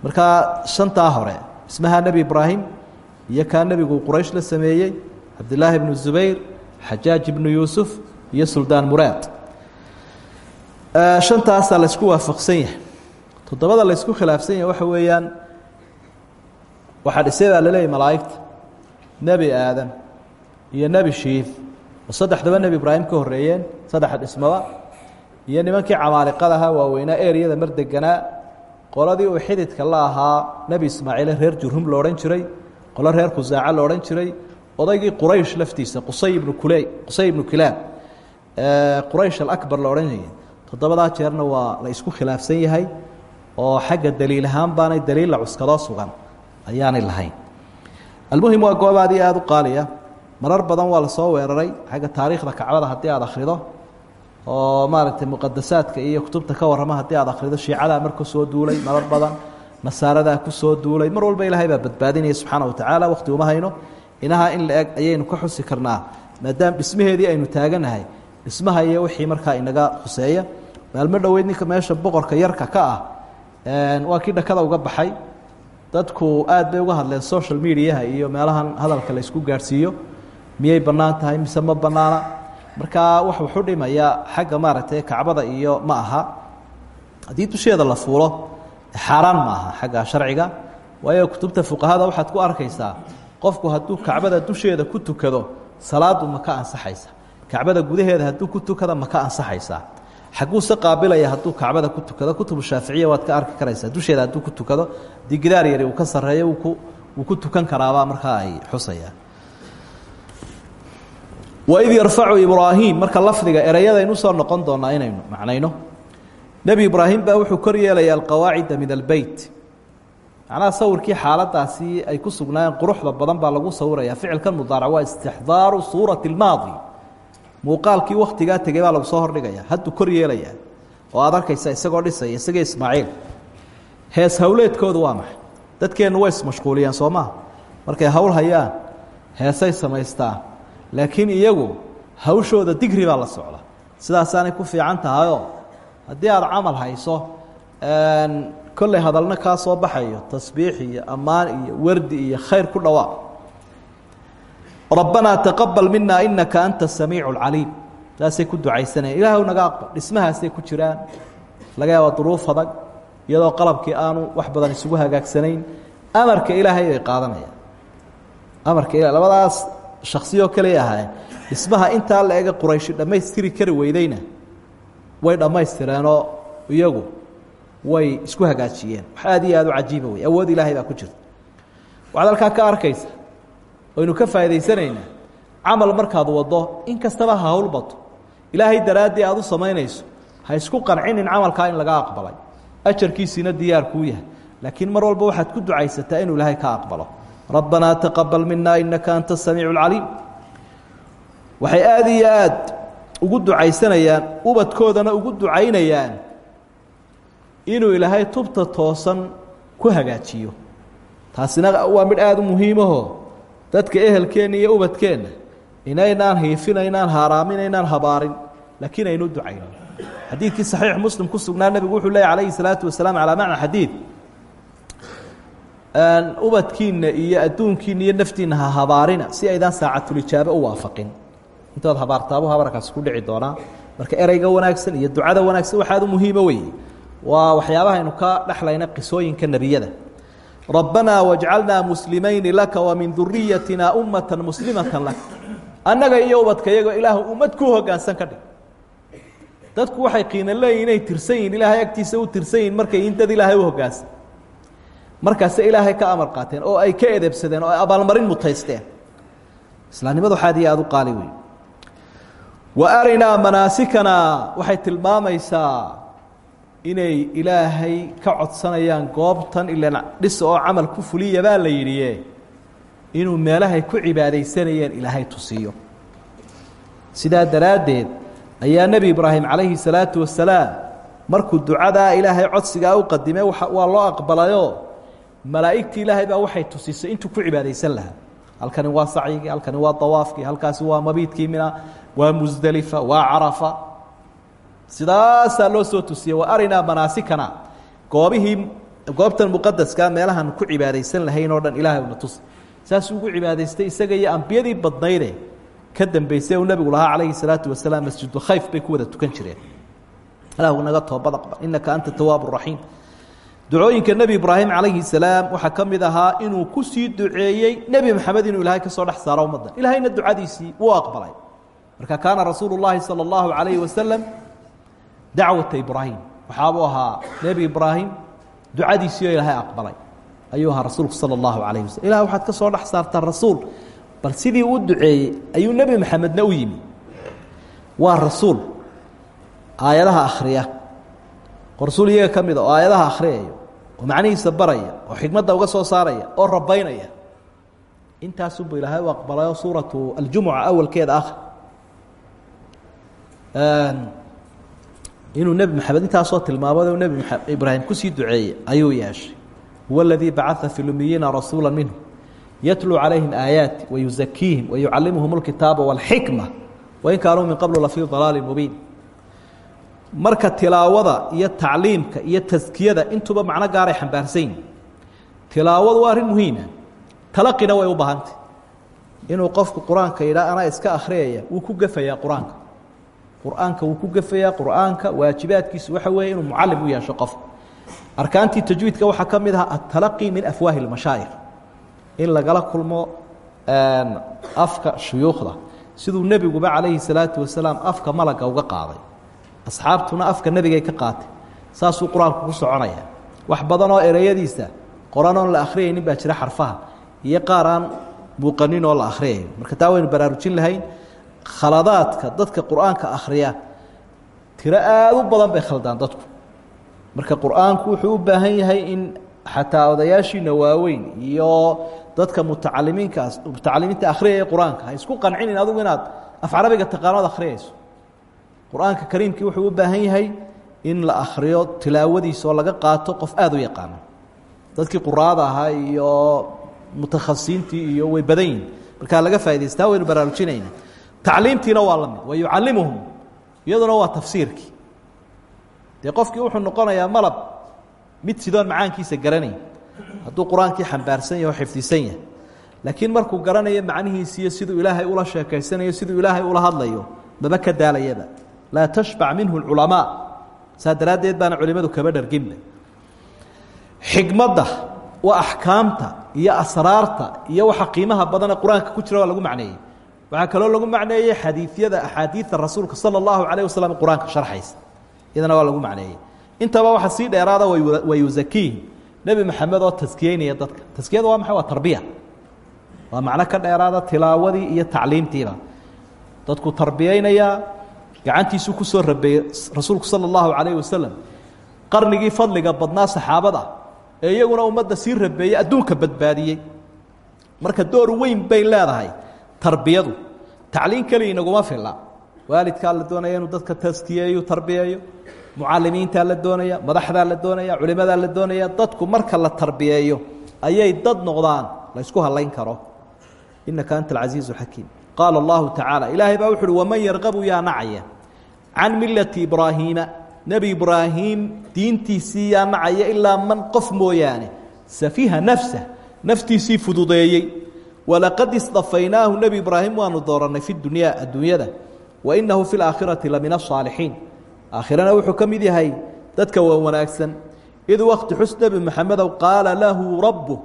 Markaa shantaa hore dhismaha nebi ibraahim iyo kaa nebigu quraysh la sameeyey cabdillaahi ibnu zubayr xajaaj ibnu yuusuf iyo suldaan muraad shantaasaa la ysku waafaqsan yahay. Toddobada la ysku khilaafsan yahay waxa weeyaan waxaa dhisay baa laleeyahy malaa'igta. Nebi aadam iyo nebi shiif oo saddexdaba nebi ibraahim ka horreeyeen saddexa dhismaba iyo nimankii camaaliqadaha waaweynaa eryada mar deganaa qoladii uu xididka la ahaa nebi ismaaciile reer jurhum lo jiray qolo reer khusaaca lo jiray odaygii quraysh laftiisa qusay ibnu kule qusay ibnu kilaab quraysh alabar la odhanayay toddobadaa jeerna waa la isku khilaafsan yahay oo xagga daliil ahaan baanay daliil la cuskadoo sugan. Ayaanay lahayn. Almuhim waa goob aad u qaaliya. Marar badan waa la soo weeraray. Xagga taariikhda kacbada haddii aada akhrido oo maaragtay muqadasaadka iyo kutubta ka warrama haddii aad akhrido shiicadaa mar soo duulay marar badan nasaaradaa ku soo duulay mar walba ilaahay baa badbaadinaya subxaana wa tacaala waqti uma hayno. Inahaa in la eg ayaynu ka xusi karnaa maadaama dhismaheedii aynu taaganahay. Dhismaha iyo wixii markaa inaga khuseeya maalmo dhoweyd ninka meesha boqorka yarka ka ah. Waa kii dhakada uga baxay. Dadku aad bay uga hadleen social mediaha iyo meelahan hadalka la isku gaadhsiiyo miyay bannaan tahay mise ma bannaana? Markaa wax wuxu dhimaya xagga maaragtay kacbada iyo ma aha. Haddii dusheeda la fuulo xaaraan ma aha xagga sharciga. Waayo kutubta fuqahada waxaad ku arkaysaa qofku hadduu kacbada dusheeda ku tukado salaadu ma ka ansaxaysa. Kacbada gudaheeda hadduu ku tukada ma ka ansaxaysaa xaguuse qaabilaya hadduu kacbada ku tukado. Kutubu shaaficiya waad ka arki karaysaa. Dusheeda hadduu ku tukado haddii gidaar uu ka sarreeyo wuu ku tukan karaabaa markaa ay xusayaan. Waid yarfacu ibraahim marka lafdiga ereyadaynu u soo noqon doonaa inaynu macnayno. Nebi ibraahim baa wuxuu kor yeelaya alqawaacida min albeyt macnaha sawirkii xaaladaasi ay ku sugnaayeen quruxda badan baa lagu sawiraya ficilkan mudaarac waa istixdaaru suurati اlmaadi muuqaalkii waktigaa tegey baa lagu soo hordhigaya hadduu kor yeelaya oo aad arkaysa isagoo dhisaya isagii ismaaciil. Hees hawleedkoodu waa maxay? Dadkeennu way ismashquuliyeen soo maha markay hawl hayaan heesay samaystaan. Laakiin iyagu hawshooda digri baa la socda. Sidaasaanay ku fiican tahayoo haddii aada camal hayso kolley hadalna kaa soo baxayo tasbiix iyo ammaan iyo wardi iyo khayr ku dhawaaq rabbanaa taqabal mina inaka anta samiicu اlcaliim saasay ku ducaysanayaan ilaahw naga aqbal. Dhismahaasay ku jiraan. Laga yaaba duruuf adag. Iyadoo qalabkii aanu wax badan isugu hagaagsanayn amarka ilaahay bay qaadanayaan amarka ila labadaas shaksiyoo kaliya ahaayeen. Dhismaha intaa la ega qurayshi dhammaystiri kari weydeyna way dhammaystireenoo iyagu way isku hagaajiyeen. Wax aad iyo aad u cajiiba wey awood ilaahay baa ku jirta. Waxaad halkaa ka arkaysa waynu ka faa'idaysanaynaa camal markaad waddo in kastaba ha hawl bato ilaahay daraaddii aad u samaynayso. Ha isku qancinin camalkaa in laga aqbalay. Ajarkiisiina diyaar kuu yahay. Laakiin mar walba waxaad ku ducaysataa inuu ilaahay ka aqbalo. Rabbanaa taqabal mina inaka anta samiicu اlcaliim waxay aada iyo aad ugu ducaysanayaan ubadkoodana ugu ducaynayaan inuu ilaahay tubta toosan ku hagaajiyo. Taasina waa midh aada u muhiimaho dadka ehelkeenna iyo ubadkeenna inaynaan hiifinaynaan haaraaminaynaan habaarin laakiin aynu ducayno. Xadiidkii saxiix muslim ku sugnaa nebigu wuxuu leeyay calayhi salaatu wasalaam calaa macna xadiid. Ubadkiinna iyo adduunkiinna iyo naftiinna ha habaarina si aydaan saacatulijaabo u waafaqin. Intood habaartaabu habarkaasi ku dhici doonaa. Marka ereyga wanaagsan iyo ducada wanaagsan waxaad u muhiima weeye. Waa waxyaabahaynu ka dhexlayna qisooyinka nebiyada rabbanaa wajcalnaa muslimayni laka wa min duriyatina ummata muslimata lak. Annaga iyo ubadka iyagoo ilaahu ummad ku hoggaansan ka dhig. Dadku waxay qiimo leeyihiin inay tirsan yihiin ilaahay agtiisa u tirsan markay yihiin dad ilaahay u hoggaansan markaase ilaahay ka amar qaateen oo ay ka edebsadeen oo abaalmarin mutaysteen. Islaamnimadu aada u qaali wa arinaa manaasikana waxay tilmaamaysaa inay ilaahay ka codsanayaan goobtan ilan dhisa oo camal ku fuliya baa la yidhiye inuu meelahay ku cibaadaysanayeen ilaahay tusiiyo sidaa daraaddeed ayaa nebi ibraahim calayhi salaatu wasalaam markuu ducadaa ilaahay codsigaa u qadimay waa loo aqbalayoo malaa'igtii ilaahay baa waxay tusisay intuu ku cibaadaysan lahaa. Halkani waa sacyigii halkani waa dawaafkii halkaasi waa mabiidkii mina waa musdelifa waa carafa sidaasaa loo soo tusiyey wa arinaa manaasikana. Goobihii goobtan muqadaskaa meelahaan ku cibaadaysan lahayn oo dhan ilaahay una tus saasuu ugu cibaadaystay isaga iyo ambiyadii badnayde ka dambeysay uu nebigu lahaa calayhi salaatu wasalaam masjidu khayf bay ku wada tukan jireen. Ilahu naga toobad aqbal innaka anta tawaab raxiim ducooyinka nebi ibraahim calayhi salaam waxaa ka mid ahaa inuu ku sii duceeyey nebi maxamed inuu ilaahay ka soo dhex saaro ummadda ilaahayna ducadiisii wuu aqbalay. Marka kaana rasuulu sala allahu calayhi wasalam dacwata ibraahim waxaabuu ahaa nebi ibraahim ducadiisii ilaahay aqbalay ayuu rasuulku sala allahu calayhi waslm ilah waxaad ka rasuul bal sidii uu duceeyey ayuu nebi maxamedna u yimi waa rasuul aayadaha akhriya rasuul iyaga oo aayadaha akhriyayo oo macnihiisa baraya oo xikmadda uga soo saaraya oo rabaynaya intaasubu ilaahay u aqbalayoo suuratu aljumuca awalkeeda ah inuu nebi maxamed intaasoo tilmaamada u nebi ibraahim ku sii duceeyey ayuu yeeshay. Huwa aladii bacaa fi lumiyiina rasuula minhu yatluu calayhim aayaati wayuzakiihim wayucalimuhum اlkitaaba wاlxikma wain kaanuu min qablu lafii dalaali mubiin. Marka tilaawada iyo tacliimka iyo taskiyada intuba macno gaaray xambaarsan yihiin tilaawadu waa arrin muhiima talaqina way u baahantay. Inuu qofku qur'aanka yidhaa iska akhriyaya wuu ku gefayaa qur'aanka qur'aanka wuu ku gefayaa qur'aanka waajibaadkiisu waxa weeye inuu mucalim u yeesho qofku arkaantii tajwiidka waxaa ka mid aha atalaqi min afwaahi اlmashaayikh in lagala kulmo afka shuyuukhda. Siduu nebiguba calayhi salaatu wasalaam afka malaga uga qaaday. Asxaabtuna afka nebigay ka qaatay. Saasuu qur'aanku ku soconaya. Wax badan oo ereyadiisa qoran oon la akhriyaynin baa jira xarfaha iyo qaar aan muuqanin oo la akhriyayo marka taa waynu baraarujin lahayn khaladaadka dadka qur'aanka akhriya tiro aada u badan bay khaldaan dadku. Marka qur'aanku wuxuu u baahan yahay in xataa odayaashiina waaweyn iyo dadka mutacalimiinkaas mutacalimiinta akhriyaya qur'aanka ha isku qancinin adugu inaad af carabiga taqaanood akhriyayso qur'aanka kariimkii wuxuu u baahan yahay in la akhriyo tilaawadiisa oo laga qaato qof aada u yaqaano. Dadkii quraada ahaa iyo mutakhasisiintii iyo way badan yihiin markaa laga faa'idaystaa waynu baraarujinayna tacliimtiina waa la mid wa yucallimuhum iyaduna waa tafsiirkii. Dee qofkii wuxuu noqonayaa malab mid sidoon macaankiisa garanayn. Hadduu qur'aankii xambaarsan yahay oo xifdisan yahay. Laakiin markuu garanayo macnihiisiiyo siduu ilaahay ula sheekaysanayo siduu ilaahay ula hadlayo maba ka daalayaba. Laa tashbac minhu اculamaa saa daraaddeed baana culimadu kaba dharginba. Xikmadda waa axkaamta iyo asraarta iyo waxa qiimaha badane qur'aanka ku jira waa lagu macneeyey waxaa kaloo lagu macneeyey xadiidyada axaadiida rasuulka sala allahu calayh wasalam qur'aanka sharxaysa. Iyadana waa lagu macneeyey. Intaba waxa sii dheeraada wa yusakiihim nebi maxamed oo taskiyeynaya dadka. Taskiyada waa maxay? Waa tarbiya. Waa macno ka dheeraada tilaawadii iyo tacliimtiiba. Dadku tarbiyeynayaa gacantiisuu ku soo rabeeyey rasuulku sala allahu calayh wasalam qarnigii fadliga badnaa saxaabada ee iyaguna ummadda sii rabeeyey adduunka badbaadiyey. Marka door weyn bay leedahay tarbiyadu. Tacliin keliya inaguma filla. Waalidkaa la doonaya inuu dadka taskiyeeyu tarbiyeeyo. Mucalimiintaa la doonaya madaxdaa la doonaya culimadaa la doonaya dadku marka la tarbiyeeyo ayay dad noqdaan la ysku halayn karo. Inaka anta alcasiizu xakiim qaala allahu tacaala ilaahay baa wuxu uhi waman yarqabu yaa nacaya can millati ibraahiima. Nebi ibraahim diintiisii yaa nacaya ilaa man qof mooyaane. Safiha nafsa naftiisii fududeeyey walaqad istafaynaahu nebi ibraahim waanu doorannay fi dunyaa adduunyada wa inahu fi laakhirati la min asaalixiin aakhirana wuxuu ka mid yahay dadka waa wanaagsan. Id wakti xus nebi maxamedow qaala lahu rabbu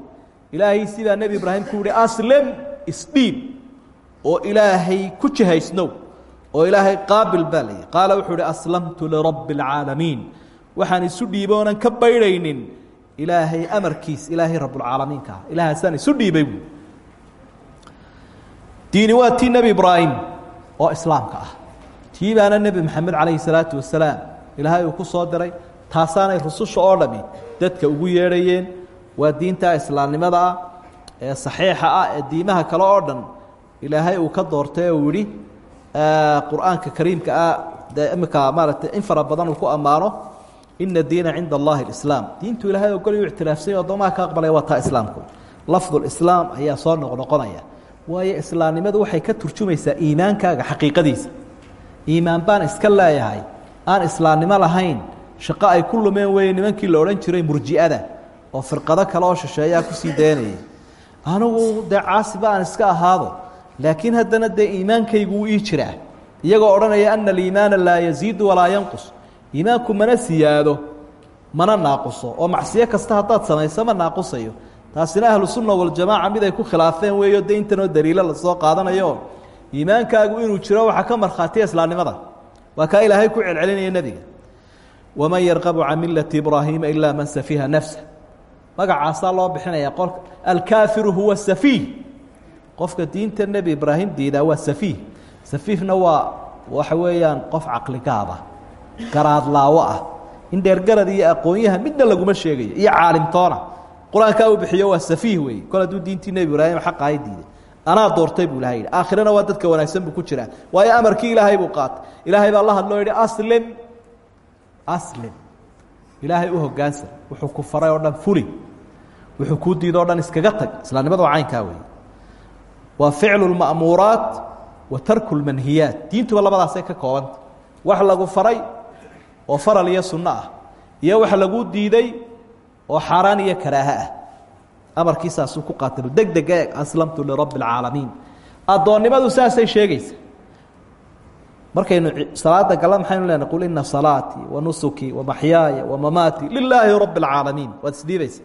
ilaahay sidaa nebi ibraahim ku yihi aslem isdhiib oo ilaahay ku jihaysnow oo ilaahay qaabil baa layihi qaala wuxuu uhi aslamtu lirabbi اlcaalamiin waxaan isu dhiibay oonan ka baydhaynin ilaahay amarkiis ilaahay rabbulcaalamiinka ah ilahaasaan isu dhiibay buui diini waa tii nebi ibraahim oo islaamka ah. Tii baana nebi maxamed calayhi salaatu wasalaam ilaahay uu ku soo diray taasaanay rususha oo dhami dadka ugu yeedhayeen waa diinta islaamnimada ah ee saxiixa ah ee diimaha kale oo dhan. Ilaahay uu ka doortay uu yihi qur'aanka kariimka ah dee iminka maaragtay in fara badan uu ku ammaano ina diina cinda allahi اlislaam diintu ilahay ogolyu ictilaafsany addoomaha ka aqbalaya waa taa islaamku. Lafdu lislaam ayaa soo noqnoqonaya waayo islaamnimadu waxay ka turjumaysaa iimaankaaga xaqiiqadiisa. Iimaan baan iska leeyahay. Aan islaamnimo lahayn shaqo ay ku lumeen weeye nimankii la odhan jiray murji'ada oo firqado kale oo shisheeyaa ku sii daynayay anigu dee caasiba aan iska ahaado laakiin haddana dee iimaankaygu wuu ii jiraa. Iyagoo odhanaya ana aliimaana laa yaziidu walaa yanqus. Iimaanku mana siyaado mana naaquso. Oo macsiyo kasta haddaad samayso ma naaqusayo taasina ahlu sunna waljamaaca mid ay ku khilaafeen weeyo de intanoo daliilo la soo qaadanayo. Iimaankaagu inuu jiro waxaa ka markhaatiya islaamnimada. Waa kaa ilaahay ku celcelinaya nebiga. Waman yarqabu can millati ibraahiima ilaa man safiha nafsa magacaasaa loo bixinaya qolka. Alkaafiru huwa safiih. Qofka diinta nebi ibraahim diidaa waa safiih. Safiihna waa waxa weeyaan qof caqligaaba garaadlaawo ah. In dheergarad iyo aqoonyaha midna laguma sheegayo. Iyo caalimtoona qur'aankaa uu bixiyo waa safiih weeye. Kol hadduu diintii nebi ibraahim xaqahay diiday anaa doortay buu ilahay yidhi. Aakhirana waa dadka wanaagsan buu ku jiraa. Waayo amarkii ilaahay buu qaatay. Ilaahay baa la hadloo yidhi aslim aslim. Ilaahay u hoggaansan. Wuxuu ku faray oo dhan fuli. Wuxuu kuu diido o dhan iskaga tag. Islaamnimada waa caynkaa weeye. Waa ficlu lma'muuraat wa tarku lmanhiyaat diintuba labadaasay ka koobanta. Wax lagu faray oo faral iyo sunno ah. Iyo wax laguu diiday oo xaaraan iyo karaahe ah amarkiisaasuu ku qaatalo deg deg eeg aslamtu lirabbi اlcaalamiin addoonnimadu saasay sheegaysa markaynu salaada gala maxaynu leenahay qul ina salaatii wa nusukii wa maxyaaya wa mamaatii lilaahi rabbi اlcaalamiin waad isdhiibaysa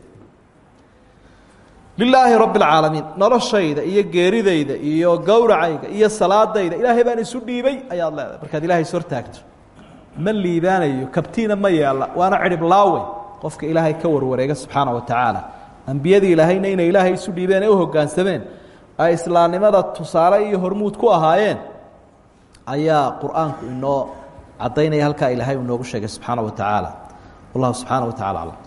lilaahi rabbi اlcaalamiin noloshayda iyo geeridayda iyo gowracayga iyo salaadayda ilaahay baan isu dhiibay ayaad leedahay markaad ilahay is hortaagto ma liibaanayo kabtiina ma yeella waana cidhib laawe qofka ilaahay ka warwareega subxaana wa tacaala ambiyadii ilaahayna inay ilaahay isu dhiibeen ee u hoggaansameen ay islaamnimada tusaale iyo hormuud ku ahaayeen ayaa qur'aanku inoo caddaynaya halkaa ilaahay uu inoogu sheegay subxaana wa tacaala wallahu subxaana wa tacala aclam